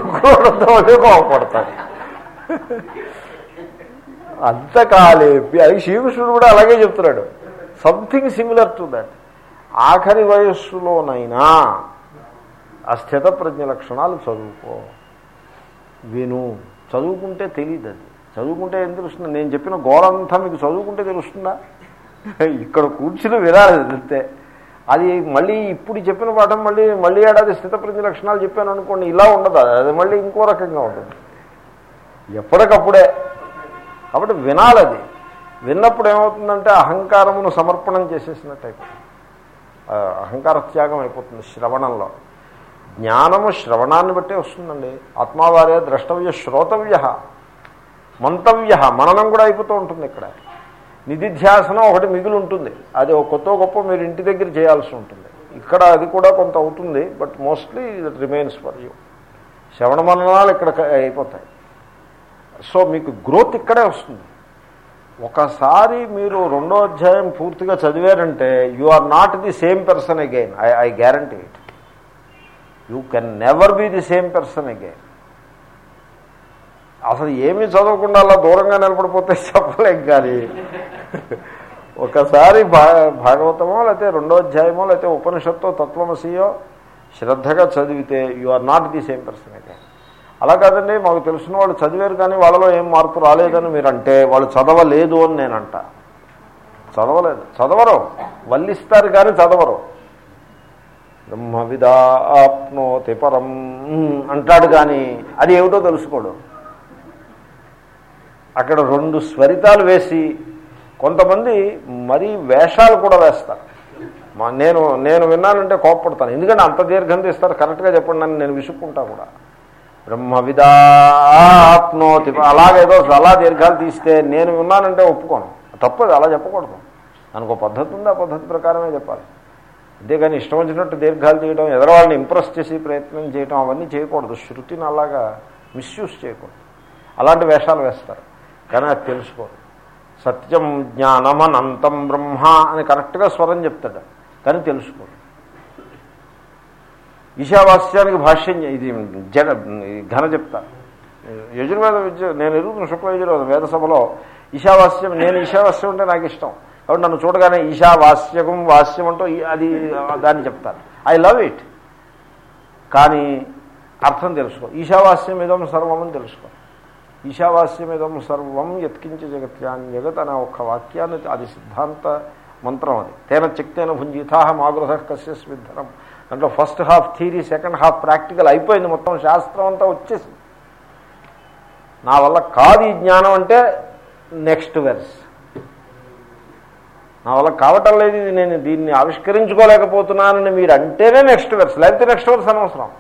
అదే అంత అంతకాలేపి అది శ్రీకృష్ణుడు కూడా అలాగే చెప్తున్నాడు. సంథింగ్ సిమిలర్ టు దాట్ ఆఖరి వయస్సులోనైనా ఆ ప్రజ్ఞ లక్షణాలు చదువుకో. విను. చదువుకుంటే తెలియదు అది చదువుకుంటే ఏం తెలుస్తుంది? నేను చెప్పిన గోరంతా మీకు చదువుకుంటే తెలుస్తుందా? ఇక్కడ కూర్చుని వినాలి తెలిస్తే. అది మళ్ళీ ఇప్పుడు చెప్పిన పాఠం మళ్ళీ మళ్ళీ ఏడాది స్థితప్రతి లక్షణాలు చెప్పాను అనుకోండి ఇలా ఉండదు? అది మళ్ళీ ఇంకో రకంగా ఉంటుంది. ఎప్పటికప్పుడే. కాబట్టి వినాలది విన్నప్పుడు ఏమవుతుందంటే అహంకారమును సమర్పణం చేసేసినట్టయితే అహంకార త్యాగం అయిపోతుంది శ్రవణంలో. జ్ఞానము శ్రవణాన్ని బట్టే వస్తుందండి. ఆత్మావారే ద్రష్టవ్య శ్రోతవ్య. మంతవ్య మననం కూడా అయిపోతూ ఉంటుంది ఇక్కడ. నిధిధ్యాసనం ఒకటి మిగిలి ఉంటుంది. అది ఒక కొత్త గొప్ప మీరు ఇంటి దగ్గర చేయాల్సి ఉంటుంది. ఇక్కడ అది కూడా కొంత అవుతుంది but mostly it remains for you. శ్రవణ మననాలు ఇక్కడ అయిపోతాయి. సో మీకు గ్రోత్ ఇక్కడే వస్తుంది. ఒకసారి మీరు రెండో అధ్యాయం పూర్తిగా చదివారంటే you are not the same person again I I guarantee it you can never be the same person again అసలు ఏమీ చదవకుండా అలా దూరంగా నిలబడిపోతే చెప్పలేం కానీ. ఒకసారి భాగవతమో లేకపోతే రెండో అధ్యాయమో లేకపోతే ఉపనిషత్తో తత్వమసియో శ్రద్ధగా చదివితే you are not the same person అయితే అలా కాదండి మాకు తెలిసిన వాళ్ళు చదివారు కానీ వాళ్ళలో ఏం మార్పు రాలేదని మీరు అంటే వాళ్ళు చదవలేదు అని నేనంట. చదవలేదు. చదవరు. వల్లిస్తారు కానీ చదవరు. బ్రహ్మవిదా ఆప్నోతి పరం అంటాడు కానీ అది ఏమిటో తెలుసుకోడు. అక్కడ రెండు స్వరితాలు వేసి కొంతమంది మరీ వేషాలు కూడా వేస్తారు. మా నేను నేను విన్నానంటే కోప్పడతాను. ఎందుకంటే అంత దీర్ఘం తీస్తారు. కరెక్ట్గా చెప్పండి అని నేను విసుక్కుంటా కూడా. బ్రహ్మవిదాత్మోతి అలాగేదో అలా దీర్ఘాలు తీస్తే నేను విన్నానంటే ఒప్పుకోను. తప్పదు అలా చెప్పకూడదు. దానికి ఒక పద్ధతి ఉంది ఆ పద్ధతి ప్రకారమే చెప్పాలి. అంతేగాని ఇష్టం వచ్చినట్టు దీర్ఘాలు తీయడం ఎదరవాళ్ళని ఇంప్రెస్ చేసి ప్రయత్నం చేయడం అవన్నీ చేయకూడదు. శృతిని అలాగా మిస్యూజ్ చేయకూడదు. అలాంటి వేషాలు వేస్తారు. కానీ అది తెలుసుకోరు. సత్యం జ్ఞానం అనంతం బ్రహ్మ అని కరెక్ట్గా స్వరం చెప్తాడు. కానీ తెలుసుకోరు. ఈశావాస్యానికి భాష్యం ఇది జడ ఘన చెప్తా. యజుర్వేద విద్య నేను ఎరుగుతున్న శుక్ల యజుర్వేద వేద సభలో ఈశావాస్యం నేను ఈశావాస్యం అంటే నాకు ఇష్టం. కాబట్టి నన్ను చూడగానే ఈశావాస్యకం వాస్యం అంటూ అది దాన్ని చెప్తాను ఐ లవ్ ఇట్. కానీ అర్థం తెలుసుకో. ఈశావాస్యం ఇదం సర్వమని తెలుసుకో. ఈశావాస్యమిదం సర్వం ఎత్కించ జగత్యాన్ని జగత్ అనే ఒక్క వాక్యాన్ని అది సిద్ధాంత మంత్రం అది. తేన చిక్తేన భుంజితాహ మాగృహ కశ్యస్విద్ధరం దాంట్లో first half theory second half practical అయిపోయింది. మొత్తం శాస్త్రం అంతా వచ్చేసింది నా వల్ల కాదు ఈ జ్ఞానం అంటే నెక్స్ట్ వెర్స్. నా వల్ల కావటం లేదు. నేను దీన్ని ఆవిష్కరించుకోలేకపోతున్నానని మీరు అంటేనే నెక్స్ట్ వెర్స్. లేకపోతే నెక్స్ట్ వెర్స్ అనవసరం.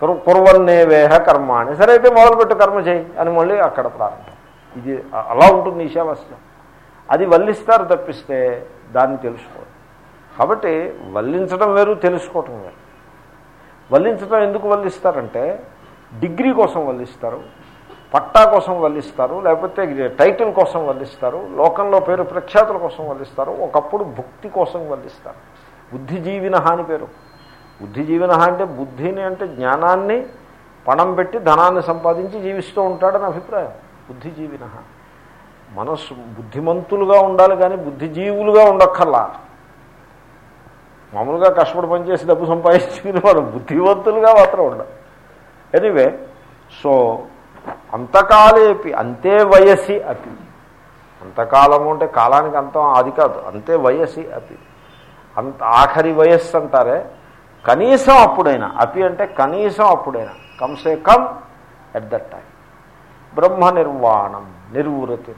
కుర్వన్నే వేహ కర్మాణి. సరే అయితే మొదలుపెట్టు కర్మ చేయి అని మళ్ళీ అక్కడ ప్రారంభం. ఇది అలా ఉంటుంది ఈశావాస్యం అది వల్లిస్తారు తప్పిస్తే దాన్ని తెలుసుకోవాలి కాబట్టి వల్లించడం వేరు తెలుసుకోవటం వేరు. వల్లించడం ఎందుకు వల్లిస్తారంటే డిగ్రీ కోసం వల్లిస్తారు పట్టా కోసం వల్లిస్తారు లేకపోతే టైటిల్ కోసం వల్లిస్తారు లోకంలో పేరు ప్రఖ్యాతుల కోసం వల్లిస్తారు ఒకప్పుడు భుక్తి కోసం వల్లిస్తారు. బుద్ధిజీవిన హాని పేరు. బుద్ధి జీవన అంటే బుద్ధిని అంటే జ్ఞానాన్ని పణం పెట్టి ధనాన్ని సంపాదించి జీవిస్తూ ఉంటాడని అభిప్రాయం. బుద్ధిజీవిన. మనస్సు బుద్ధిమంతులుగా ఉండాలి కానీ బుద్ధిజీవులుగా ఉండక్కర్లా. మామూలుగా కష్టపడి పనిచేసి డబ్బు సంపాదించుకుని వాళ్ళు బుద్ధివంతులుగా మాత్రం ఉండాలి. ఎనివే సో అంతకాలేపి అంతే వయసి అపి. అంతకాలము అంటే కాలానికి అంతం అది కాదు అంతే వయసి అపి. అంత ఆఖరి వయస్సు అంటారే కనీసం అప్పుడైనా అపి అంటే కనీసం అప్పుడైనా కమ్సే కమ్ ఎట్ దట్ టైం బ్రహ్మ నిర్వాణం నిర్వృతి.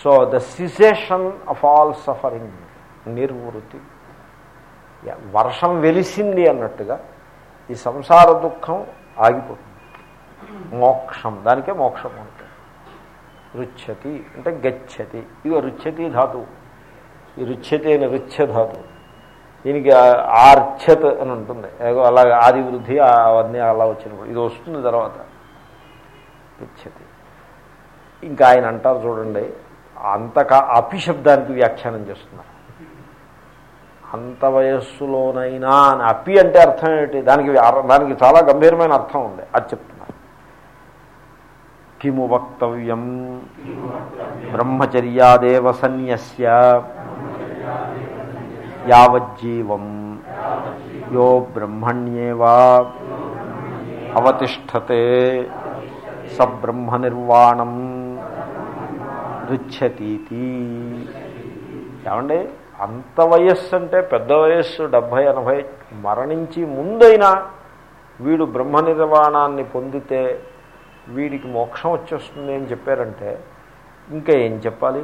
So the cessation of all suffering నిర్వృతి. వర్షం వెలిసింది అన్నట్టుగా ఈ సంసార దుఃఖం ఆగిపోతుంది. మోక్షం దానికే మోక్షం అంటే రుచ్యతి అంటే గచ్చతి. ఇక రుచ్యతి ధాతు. ఈ రుచ్యతి అయిన రుచ్య ధాతువు దీనికి ఆర్చత్ అని ఉంటుంది. అలాగే ఆది వృద్ధి అవన్నీ అలా వచ్చినప్పుడు. ఇది వస్తుంది తర్వాత. పిచ్చతి ఇంకా ఆయన అంటారు చూడండి అంతకా అపిశబ్దానికి వ్యాఖ్యానం చేస్తున్నారు. అంత వయస్సులోనైనా అని అపి అంటే అర్థం ఏంటి దానికి దానికి చాలా గంభీరమైన అర్థం ఉంది. అది చెప్తున్నారు. కిము వక్తవ్యం. బ్రహ్మచర్యాదేవ సన్యస్య. యావజ్జీవం. యో బ్రహ్మణ్యేవా అవతిష్టతే స బ్రహ్మనిర్వాణం రుచ్యతీతి ఏమండి? అంత వయస్సు అంటే పెద్ద వయస్సు డెబ్భై ఎనభై మరణించి ముందైనా వీడు బ్రహ్మ నిర్వాణాన్ని పొందితే వీడికి మోక్షం వచ్చేస్తుంది అని చెప్పారంటే ఇంకా ఏం చెప్పాలి?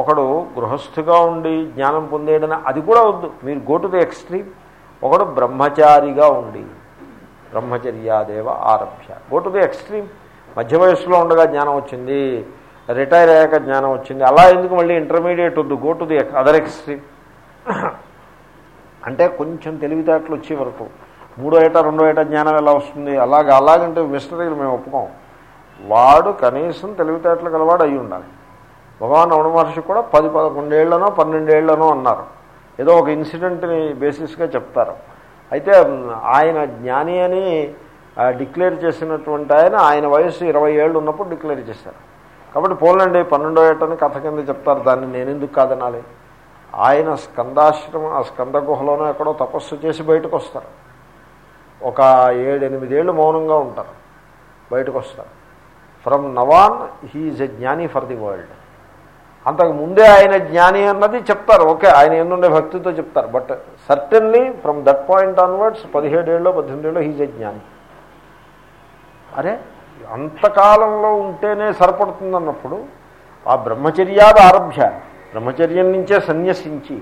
ఒకడు గృహస్థుగా ఉండి జ్ఞానం పొందేయడని అది కూడా వద్దు. మీరు గో టు ది ఎక్స్ట్రీమ్ ఒకడు బ్రహ్మచారిగా ఉండి బ్రహ్మచర్యాదేవ ఆరభ్య. గో టు ది ఎక్స్ట్రీమ్ మధ్య వయస్సులో ఉండగా జ్ఞానం వచ్చింది రిటైర్ అయ్యాక జ్ఞానం వచ్చింది. అలా ఎందుకు మళ్ళీ ఇంటర్మీడియట్ వద్దు? Go to the other extreme అంటే కొంచెం తెలివితేటలు వచ్చే వరకు. మూడో ఏటా రెండో ఏటా జ్ఞానం ఎలా వస్తుంది? అలాగే అలాగంటే మిస్టరీలు మేము ఒప్పుకోం. వాడు కనీసం తెలివితేటలు గలవాడు అయి ఉండాలి. భగవాన్ రమణ మహర్షి కూడా పది పదకొండేళ్ళనో పన్నెండేళ్ళనో అన్నారు. ఏదో ఒక ఇన్సిడెంట్ని బేసిస్గా చెప్తారు. అయితే ఆయన జ్ఞాని అని డిక్లేర్ చేసినటువంటి ఆయన ఆయన వయసు ఇరవై ఏళ్ళు ఉన్నప్పుడు డిక్లేర్ చేశారు. కాబట్టి పోలండి పన్నెండో ఏటని కథ కింద చెప్తారు. దాన్ని నేనెందుకు కాదనాలి? ఆయన స్కందాశ్రమం ఆ స్కంద గుహలోనో ఎక్కడో తపస్సు చేసి బయటకు వస్తారు ఒక ఏడెనిమిదేళ్ళు మౌనంగా ఉంటారు. బయటకు వస్తారు ఫ్రమ్ నవాన్ హీఈస్ ఎ జ్ఞాని ఫర్ ది వరల్డ్. అంతకు ముందే ఆయన జ్ఞాని అన్నది చెప్తారు. ఓకే ఆయన ఎన్నుండే భక్తితో చెప్తారు. But certainly from that point onwards పదిహేడేళ్ళు పద్దెనిమిదేళ్ళు హీజ్ ఎ జ్ఞాని. అరే అంతకాలంలో ఉంటేనే సరిపడుతుందన్నప్పుడు ఆ బ్రహ్మచర్యాది ఆరభ్య బ్రహ్మచర్యం నుంచే సన్యసించి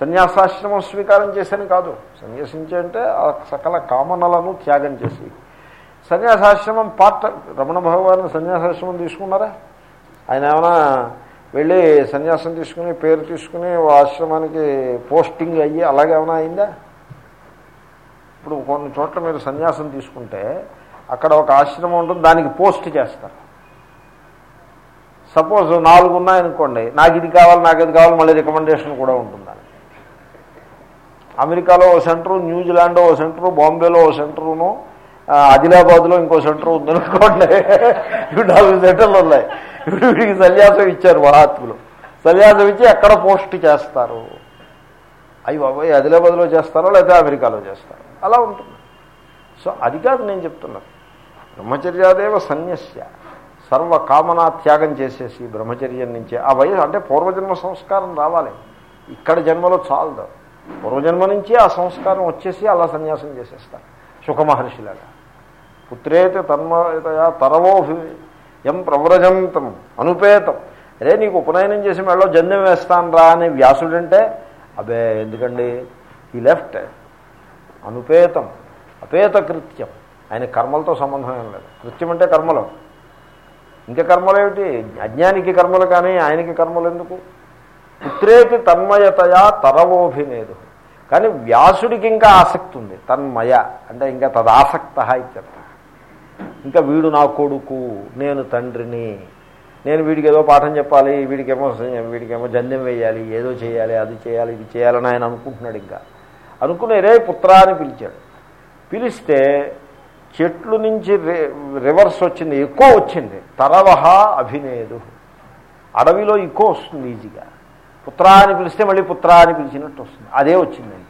సన్యాసాశ్రమం స్వీకారం చేశాను కాదు. సన్యాసించే అంటే ఆ సకల కామనలను త్యాగం చేసి. సన్యాసాశ్రమం పార్ట్ రమణ భగవాన్ సన్యాసాశ్రమం తీసుకున్నారా? ఆయన ఏమైనా వెళ్ళి సన్యాసం తీసుకుని పేరు తీసుకుని ఓ ఆశ్రమానికి పోస్టింగ్ అయ్యి అలాగే ఏమైనా అయిందా? ఇప్పుడు కొన్ని చోట్ల మీరు సన్యాసం తీసుకుంటే అక్కడ ఒక ఆశ్రమం ఉంటుంది దానికి పోస్ట్ చేస్తారు. సపోజ్ నాలుగు ఉన్నాయనుకోండి నాకు ఇది కావాలి నాకు ఇది కావాలి మళ్ళీ రికమెండేషన్ కూడా ఉంటుంది దానికి. అమెరికాలో ఓ సెంటరు న్యూజిలాండ్ ఓ సెంటరు బాంబేలో ఓ సెంటరును ఆదిలాబాద్లో ఇంకో సెంటర్ ఉందనుకోండి. ఇప్పుడు నాలుగు సెంటర్లు ఉన్నాయి. ఇప్పుడు వీడికి సన్యాసం ఇచ్చారు మహాత్ములు. సన్యాసం ఇచ్చి ఎక్కడ పోస్ట్ చేస్తారు? అవి బాబాయ్ ఆదిలాబాద్లో చేస్తారో లేకపోతే అమెరికాలో చేస్తారో? అలా ఉంటుంది. సో అది కాదు నేను చెప్తున్నాను బ్రహ్మచర్యాదేవ సన్యస్య. సర్వ కామనా త్యాగం చేసేసి బ్రహ్మచర్యం నుంచే. ఆ వయసు అంటే పూర్వజన్మ సంస్కారం రావాలి. ఇక్కడ జన్మలో చాలదు. పూర్వజన్మ నుంచే ఆ సంస్కారం వచ్చేసి అలా సన్యాసం చేసేస్తారు. సుఖమహర్షిలాగా పుత్రేతి తన్మయతయా తరవోభి ఎం ప్రవ్రజంతం అనుపేతం. అరే నీకు ఉపనయనం చేసి మెళ్ళో జన్యం వేస్తాను రా అని వ్యాసుడంటే అబే ఎందుకండి? ఈ లెఫ్ట్ అనుపేతం అపేత కృత్యం ఆయన కర్మలతో సంబంధం ఏం లేదు. కృత్యం అంటే కర్మలు. ఇంకా కర్మలు ఏమిటి? అజ్ఞానికి కర్మలు కానీ ఆయనకి కర్మలు ఎందుకు? పుత్రేతి తన్మయతయా తరవోభినేదు కానీ వ్యాసుడికి ఇంకా ఆసక్తి ఉంది తన్మయ అంటే ఇంకా తదాసక్త ఇత్యర్థ. ఇంకా వీడు నా కొడుకు నేను తండ్రిని. నేను వీడికి ఏదో పాఠం చెప్పాలి వీడికేమో వీడికేమో జంద్యం వేయాలి ఏదో చేయాలి అది చేయాలి ఇది చేయాలని ఆయన అనుకుంటున్నాడు ఇంకా. అనుకునే రే పుత్రా అని పిలిచాడు. పిలిస్తే చెట్లు నుంచి రి- రివర్స్ వచ్చింది ఎక్కువ వచ్చింది. తరవహ అభినేదు. అడవిలో ఎక్కువ వస్తుంది ఈజీగా. పుత్రా అని పిలిస్తే మళ్ళీ పుత్రా అని పిలిచినట్టు వస్తుంది. అదే వచ్చిందండి.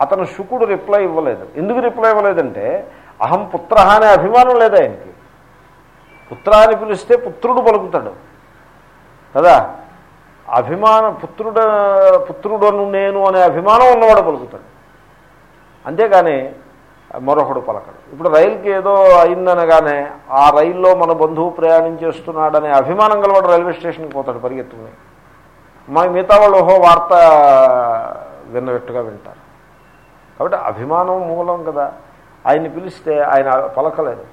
అతను శుకుడు రిప్లై ఇవ్వలేదు. ఎందుకు రిప్లై ఇవ్వలేదంటే అహం పుత్ర అనే అభిమానం లేదు ఆయనకి? పుత్ర అని పిలిస్తే పుత్రుడు పలుకుతాడు. కదా? అభిమాన పుత్రుడు పుత్రుడను నేను అనే అభిమానం ఉన్నవాడు పలుకుతాడు. అంతేగాని మరొకడు పలకడు. ఇప్పుడు రైలుకి ఏదో అయిందనగానే ఆ రైల్లో మన బంధువు ప్రయాణం చేస్తున్నాడనే అభిమానం గలవాడు రైల్వే స్టేషన్కి పోతాడు పరిగెత్తుకుని. మా మిగతా వాళ్ళు ఓహో వార్త విన్నట్టుగా వింటారు. కాబట్టి అభిమానం మూలం కదా. ఆయన్ని పిలిస్తే ఆయన పలకలేదు.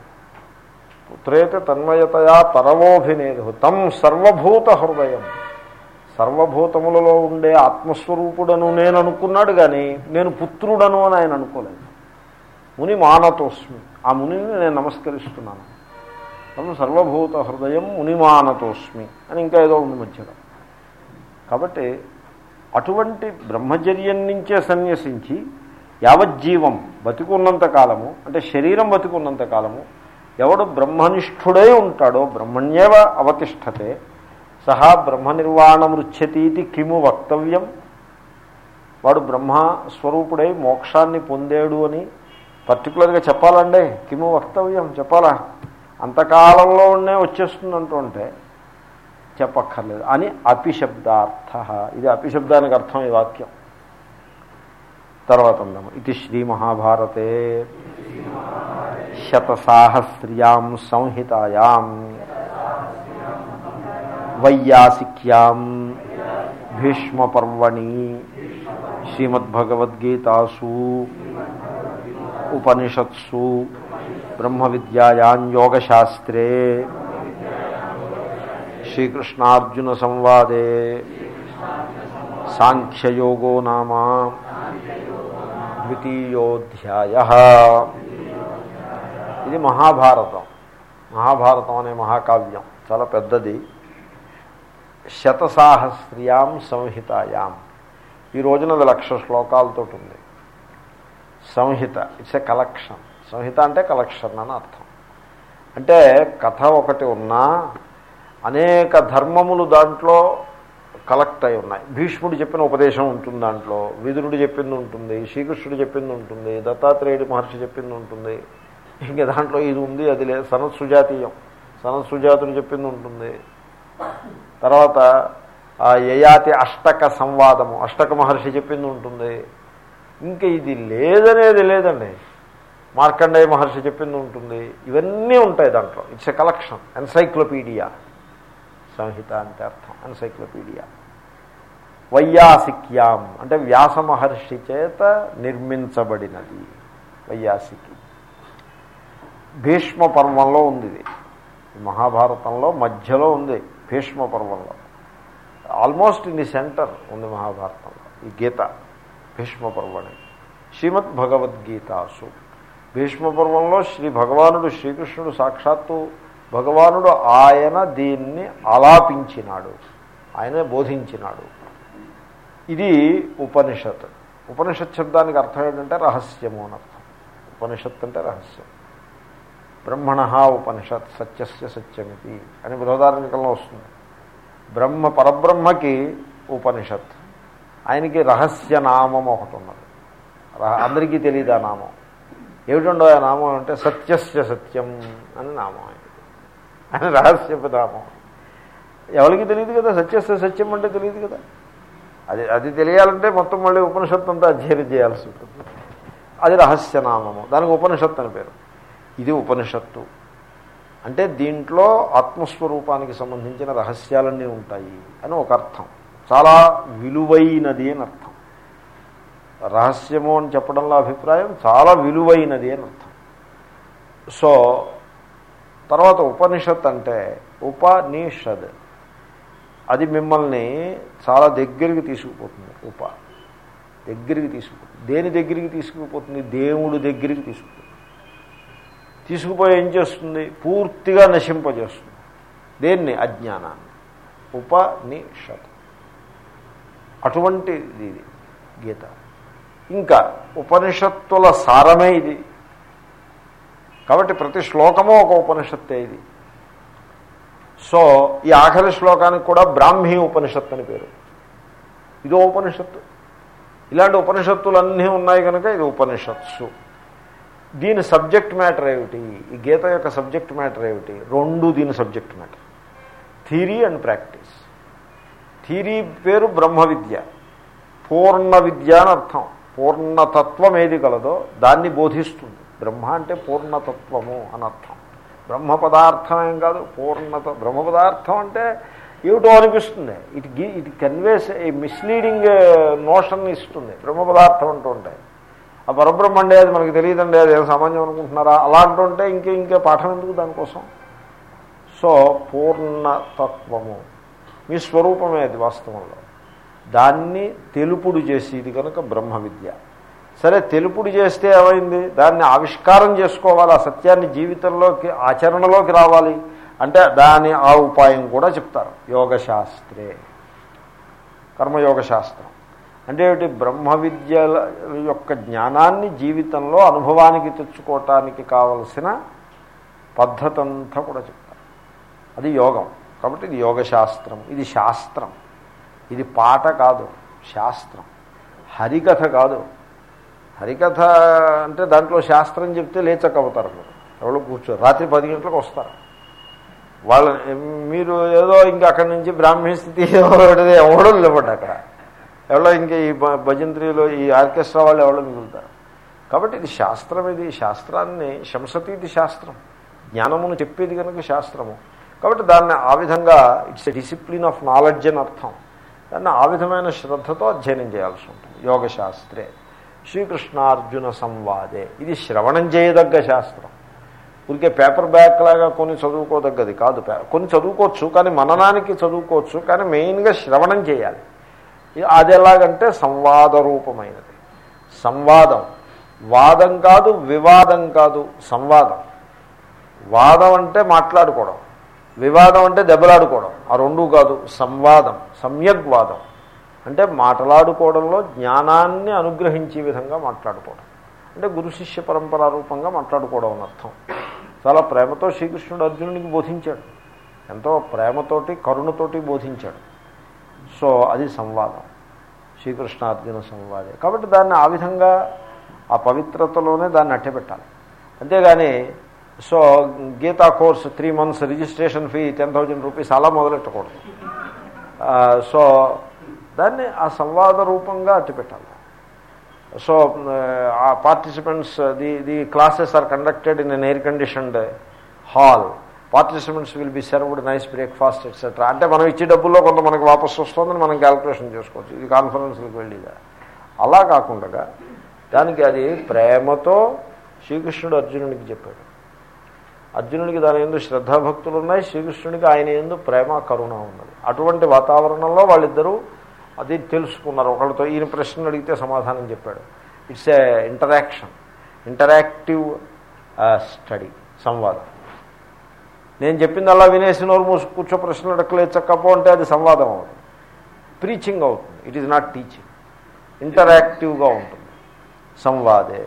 పుత్రేత తన్మయతయా పరమోభినేదు తం సర్వభూత హృదయం. సర్వభూతములలో ఉండే ఆత్మస్వరూపుడను నేను అనుకున్నాడు కానీ నేను పుత్రుడను అని ఆయన అనుకోలేదు. ముని మానతోస్మి. ఆ మునిని నేను నమస్కరిస్తున్నాను. తం సర్వభూత హృదయం మునిమానతోస్మి అని ఇంకా ఏదో ఉంది మధ్యలో. కాబట్టి అటువంటి బ్రహ్మచర్యం నుంచే సన్యసించి యావజ్జీవం బతికున్నంత కాలము అంటే శరీరం బతికున్నంత కాలము ఎవడు బ్రహ్మనిష్ఠుడై ఉంటాడో బ్రహ్మణ్యేవ అవతిష్టతే సహా బ్రహ్మనిర్వాణమృచ్చతీతి కిము వక్తవ్యం. వాడు బ్రహ్మస్వరూపుడై మోక్షాన్ని పొందాడు అని పర్టికులర్గా చెప్పాలండి కిము వక్తవ్యం చెప్పాలా? అంతకాలంలో ఉండే వచ్చేస్తుందంటూ ఉంటే చెప్పక్కర్లేదు. అని అపిశబ్దార్థ. ఇది అపిశబ్దానికి అర్థం ఈ వాక్యం. తర్వాత ఉందాము ఇది శ్రీ మహాభారతే శతసాహస్ర్యాం సంహితాయాం. వైయాసిక్యాం. భీష్మపర్వణి. శ్రీమద్భగవద్గీతాసు. ఉపనిషత్సు. బ్రహ్మ విద్యాయాం యోగశాస్త్రే శ్రీకృష్ణార్జున సంవాదే సాంఖ్యయోగో నామ. ద్వితీయోధ్యాయ. ఇది మహాభారతం. మహాభారతం అనే మహాకావ్యం. చాలా పెద్దది. శతసాహస్ర్యాం సంహితాయాం. ఈ రోజున అది లక్ష శ్లోకాలతో ఉంది సంహిత ఇట్స్ ఎ కలెక్షన్. సంహిత అంటే కలెక్షన్ అని అర్థం. అంటే కథ ఒకటి ఉన్నా అనేక ధర్మములు దాంట్లో కలెక్ట్ అయి ఉన్నాయి. భీష్ముడు చెప్పిన ఉపదేశం ఉంటుంది దాంట్లో విదురుడు చెప్పింది ఉంటుంది శ్రీకృష్ణుడు చెప్పింది ఉంటుంది దత్తాత్రేయుడు మహర్షి చెప్పింది ఉంటుంది. ఇంకా దాంట్లో ఇది ఉంది అది లేదు సనత్ సుజాతీయం సనత్ సుజాతుడు చెప్పింది ఉంటుంది. తర్వాత ఆ యయాతి అష్టక సంవాదము అష్టక మహర్షి చెప్పింది ఉంటుంది. ఇంకా ఇది లేదనేది లేదండి. మార్కండేయ మహర్షి చెప్పింది ఉంటుంది. ఇవన్నీ ఉంటాయి దాంట్లో. ఇట్స్ ఎ కలెక్షన్ ఎన్సైక్లోపీడియా సంహిత అంటే అర్థం ఎన్సైక్లోపీడియా వైయాసిక్యాం అంటే వ్యాస మహర్షి చేత నిర్మించబడినది వైయాసికి. భీష్మ పర్వంలో ఉంది ఇది. మహాభారతంలో మధ్యలో ఉంది భీష్మ పర్వంలో ఆల్మోస్ట్ ఇన్ ది సెంటర్ ఉంది మహాభారతంలో ఈ గీత భీష్మ పర్వణి శ్రీమద్ భగవద్గీతాసు భీష్మ పర్వంలో శ్రీ భగవానుడు శ్రీకృష్ణుడు సాక్షాత్తు భగవానుడు ఆయన దీన్ని ఆలాపించినాడు. ఆయనే బోధించినాడు. ఇది ఉపనిషత్ ఉపనిషత్ శబ్దానికి అర్థం ఏంటంటే రహస్యము అని అర్థం. ఉపనిషత్ అంటే రహస్యం. బ్రహ్మణ ఉపనిషత్ సత్యస్య సత్యమితి అని బృహదారణికంలో వస్తుంది. బ్రహ్మ పరబ్రహ్మకి ఉపనిషత్. ఆయనకి రహస్య నామం ఒకటి ఉన్నది. రహ- అందరికీ తెలియదు ఆ నామం. ఏమిటండో ఆ నామం అంటే సత్యస్య సత్యం అని నామం అని రహస్యపు నామం ఎవరికి తెలియదు కదా? సత్యస్తే సత్యం అంటే తెలియదు కదా? అది అది తెలియాలంటే మొత్తం మళ్ళీ ఉపనిషత్తు అంతా అధ్యయనం చేయాల్సి ఉంటుంది. అది రహస్యనామము దానికి ఉపనిషత్తు అని పేరు. ఇది ఉపనిషత్తు. అంటే దీంట్లో ఆత్మస్వరూపానికి సంబంధించిన రహస్యాలన్నీ ఉంటాయి అని ఒక అర్థం. చాలా విలువైనది అని అర్థం. రహస్యము అని చెప్పడంలో అభిప్రాయం చాలా విలువైనది అని అర్థం. సో తర్వాత ఉపనిషత్ అంటే ఉపనిషద్. అది మిమ్మల్ని చాలా దగ్గరికి తీసుకుపోతుంది ఉప. దగ్గరికి తీసుకుపోతుంది. దేని దగ్గరికి తీసుకుపోతుంది? దేవుడు దగ్గరికి తీసుకుపోతుంది. తీసుకుపోయి ఏం చేస్తుంది? పూర్తిగా నశింపజేస్తుంది. దేన్ని? అజ్ఞానాన్ని. ఉపనిషత్. అటువంటిది ఇది గీత. ఇంకా ఉపనిషత్తుల సారమే ఇది. కాబట్టి ప్రతి శ్లోకము ఒక ఉపనిషత్తే ఇది. సో ఈ ఆఖరి శ్లోకానికి కూడా బ్రాహ్మీ ఉపనిషత్తు అని పేరు. ఇదో ఉపనిషత్తు. ఇలాంటి ఉపనిషత్తులన్నీ ఉన్నాయి కనుక ఇది ఉపనిషత్సు. దీని సబ్జెక్ట్ మ్యాటర్ ఏమిటి? ఈ గీత యొక్క సబ్జెక్ట్ మ్యాటర్ ఏమిటి? రెండు దీని subject matter. Theory and practice. Theory పేరు బ్రహ్మ విద్య. పూర్ణ విద్య అని అర్థం. పూర్ణతత్వం ఏది కలదో దాన్ని బోధిస్తుంది. బ్రహ్మ అంటే పూర్ణతత్వము అని అర్థం బ్రహ్మ పదార్థం ఏం కాదు పూర్ణత బ్రహ్మ పదార్థం అంటే ఏమిటో అనిపిస్తుంది. ఇట్ గి it conveys a misleading notion ఇస్తుంది. బ్రహ్మ పదార్థం అంటూ ఉంటాయి ఆ పరబ్రహ్మ అండి అది మనకి తెలియదండి అది ఏం సామాన్యం అనుకుంటున్నారా? అలా అంటుంటే ఇంకే ఇంకే పాఠం ఎందుకు దానికోసం? సో పూర్ణతత్వము. మీ స్వరూపమే అది వాస్తవంలో. దాన్ని తెలుపుడు చేసేది కనుక బ్రహ్మ విద్య సరే తెలుపుడు చేస్తే ఏమైంది? దాన్ని ఆవిష్కారం చేసుకోవాలి ఆ సత్యాన్ని జీవితంలోకి ఆచరణలోకి రావాలి. అంటే దాని ఆ ఉపాయం కూడా చెప్తారు. యోగశాస్త్రే. కర్మయోగ శాస్త్రం అంటే ఏమిటి? బ్రహ్మ విద్య యొక్క జ్ఞానాన్ని జీవితంలో అనుభవానికి తెచ్చుకోవటానికి కావలసిన పద్ధతి అంతా కూడా చెప్తారు. అది యోగం. కాబట్టి ఇది యోగశాస్త్రం. ఇది శాస్త్రం. ఇది పాట కాదు. శాస్త్రం. హరికథ కాదు. హరికథ అంటే దాంట్లో శాస్త్రం చెప్తే లేచకపోతారు మీరు. ఎవరు కూర్చోరు రాత్రి పది గంటలకు వస్తారు. వాళ్ళ మీరు ఏదో ఇంకా అక్కడి నుంచి బ్రాహ్మీ స్థితి ఎవడో నిలబడ్డ అక్కడ. ఎవరో ఇంకా ఈ భ- భజంత్రిలో ఈ ఆర్కెస్ట్రా వాళ్ళు ఎవరో మిగులుతారు కాబట్టి ఇది శాస్త్రం ఇది శాస్త్రాన్ని శంసతీది శాస్త్రం. జ్ఞానమును చెప్పేది కనుక శాస్త్రము. కాబట్టి దాన్ని ఆ విధంగా it's a discipline of knowledge అని అర్థం. దాన్ని ఆ విధమైన శ్రద్ధతో అధ్యయనం చేయాల్సి ఉంటుంది. యోగశాస్త్రే. శ్రీకృష్ణార్జున సంవాదే. ఇది శ్రవణం చేయదగ్గ శాస్త్రం. ఊరికే పేపర్ బ్యాక్ లాగా కొన్ని చదువుకోదగ్గది కాదు. పే- కొన్ని చదువుకోవచ్చు కానీ మననానికి చదువుకోవచ్చు కానీ మెయిన్గా శ్రవణం చేయాలి. అది ఎలాగంటే సంవాద రూపమైనది. సంవాదం. వాదం కాదు వివాదం కాదు సంవాదం. వాదం అంటే మాట్లాడుకోవడం. వివాదం అంటే దెబ్బలాడుకోవడం. ఆ రెండు కాదు సంవాదం. సమ్యగ్వాదం అంటే మాట్లాడుకోవడంలో జ్ఞానాన్ని అనుగ్రహించే విధంగా మాట్లాడుకోవడం. అంటే గురు శిష్య పరంపరా రూపంగా మాట్లాడుకోవడం అని అర్థం. చాలా ప్రేమతో శ్రీకృష్ణుడు అర్జునుడికి బోధించాడు. ఎంతో ప్రేమతోటి కరుణతోటి బోధించాడు. సో అది సంవాదం. శ్రీకృష్ణ అర్జున సంవాదే. కాబట్టి దాన్ని ఆ విధంగా ఆ పవిత్రతలోనే దాన్ని అట్టెపెట్టాలి అంతేగాని so Gita course three months registration fee ten thousand rupees అలా మొదలెట్టకూడదు. సో దాన్ని ఆ సంవాద రూపంగా అట్టిపెట్టాలి. సో ఆ participants the the classes are conducted in an air conditioned hall participants will be served nice breakfast etcetera అంటే మనం ఇచ్చే డబ్బుల్లో కొంత మనకు వాపసు వస్తుందని మనం క్యాల్కులేషన్ చేసుకోవచ్చు. ఇది కాన్ఫరెన్స్లకు వెళ్ళిదా? అలా కాకుండా దానికి అది ప్రేమతో శ్రీకృష్ణుడు అర్జునుడికి చెప్పాడు. అర్జునుడికి దాని ఎందు శ్రద్ధాభక్తులు ఉన్నాయి శ్రీకృష్ణుడికి ఆయన ఎందు ప్రేమ కరుణ ఉన్నది. అటువంటి వాతావరణంలో వాళ్ళిద్దరూ అది తెలుసుకున్నారు. ఒకళ్ళతో ఈయన ప్రశ్నలు అడిగితే సమాధానం చెప్పాడు. It's a interaction interactive study సంవాదం. నేను చెప్పింది అలా వినేసి నోరు మూసు కూర్చో ప్రశ్నలు అడగలేదు చక్కపో అంటే అది సంవాదం అవుతుంది. ప్రీచింగ్ అవుతుంది. ఇట్ ఈజ్ నాట్ టీచింగ్ ఇంటరాక్టివ్గా ఉంటుంది. సంవాదే.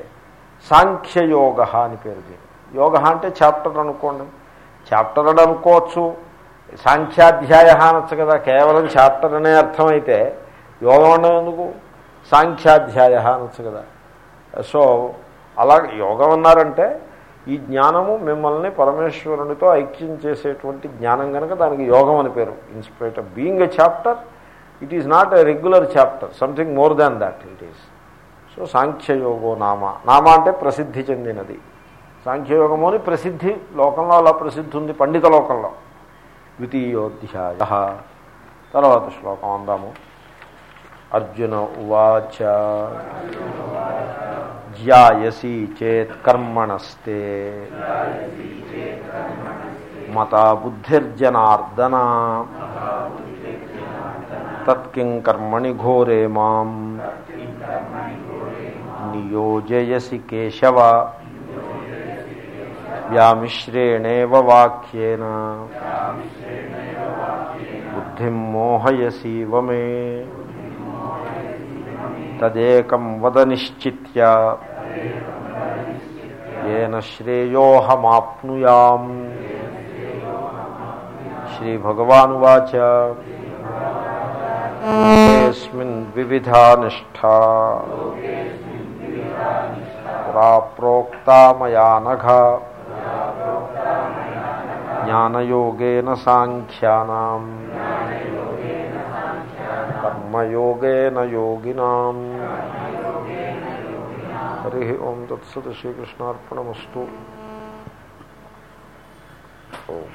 సాంఖ్యయోగ అని పేరు దీన్ని యోగ అంటే చాప్టర్ అనుకోండి. చాప్టర్ అనుకోవచ్చు. సాంఖ్యాధ్యాయ అనొచ్చు కదా కేవలం చాప్టర్ అనే అర్థమైతే యోగం అనడం ఎందుకు? సాంఖ్యాధ్యాయ అనొచ్చు కదా. సో అలా యోగం అన్నారంటే ఈ జ్ఞానము మిమ్మల్ని పరమేశ్వరునితో ఐక్యం చేసేటువంటి జ్ఞానం కనుక దానికి యోగం అని పేరు. In spite of being a chapter it is not a regular chapter something more than that it is so సాంఖ్యయోగో నామ. నామ అంటే ప్రసిద్ధి చెందినది. సాంఖ్యయోగము అని ప్రసిద్ధి లోకంలో అలా ప్రసిద్ధి ఉంది పండిత లోకంలో. ద్వితీయోధ్యాయ తర్వాత శ్లోకం అందాము అర్జున ఉవాచ జ్యాయసి చేత్ కర్మణస్తే మతా బుద్ధిర్జనార్దన తత్కిం కర్మణి ఘోరే మాం నియోజయసి కేశవ व्यामिश्रेणेव वाक्येन। बुद्धि मोहयसी वे तदेक वद निश्चि येन श्रेयोऽहमाप्नुयाम्। श्रीभगवानुवाच। लोकेऽस्मिन् विविधा निष्ठा प्रोक्ता मया नघ। జ్ఞానయోగేన సాంఖ్యానాం కర్మయోగేన యోగినాం హరి ఓం తత్సత్ శ్రీకృష్ణార్పణమస్తు ఓం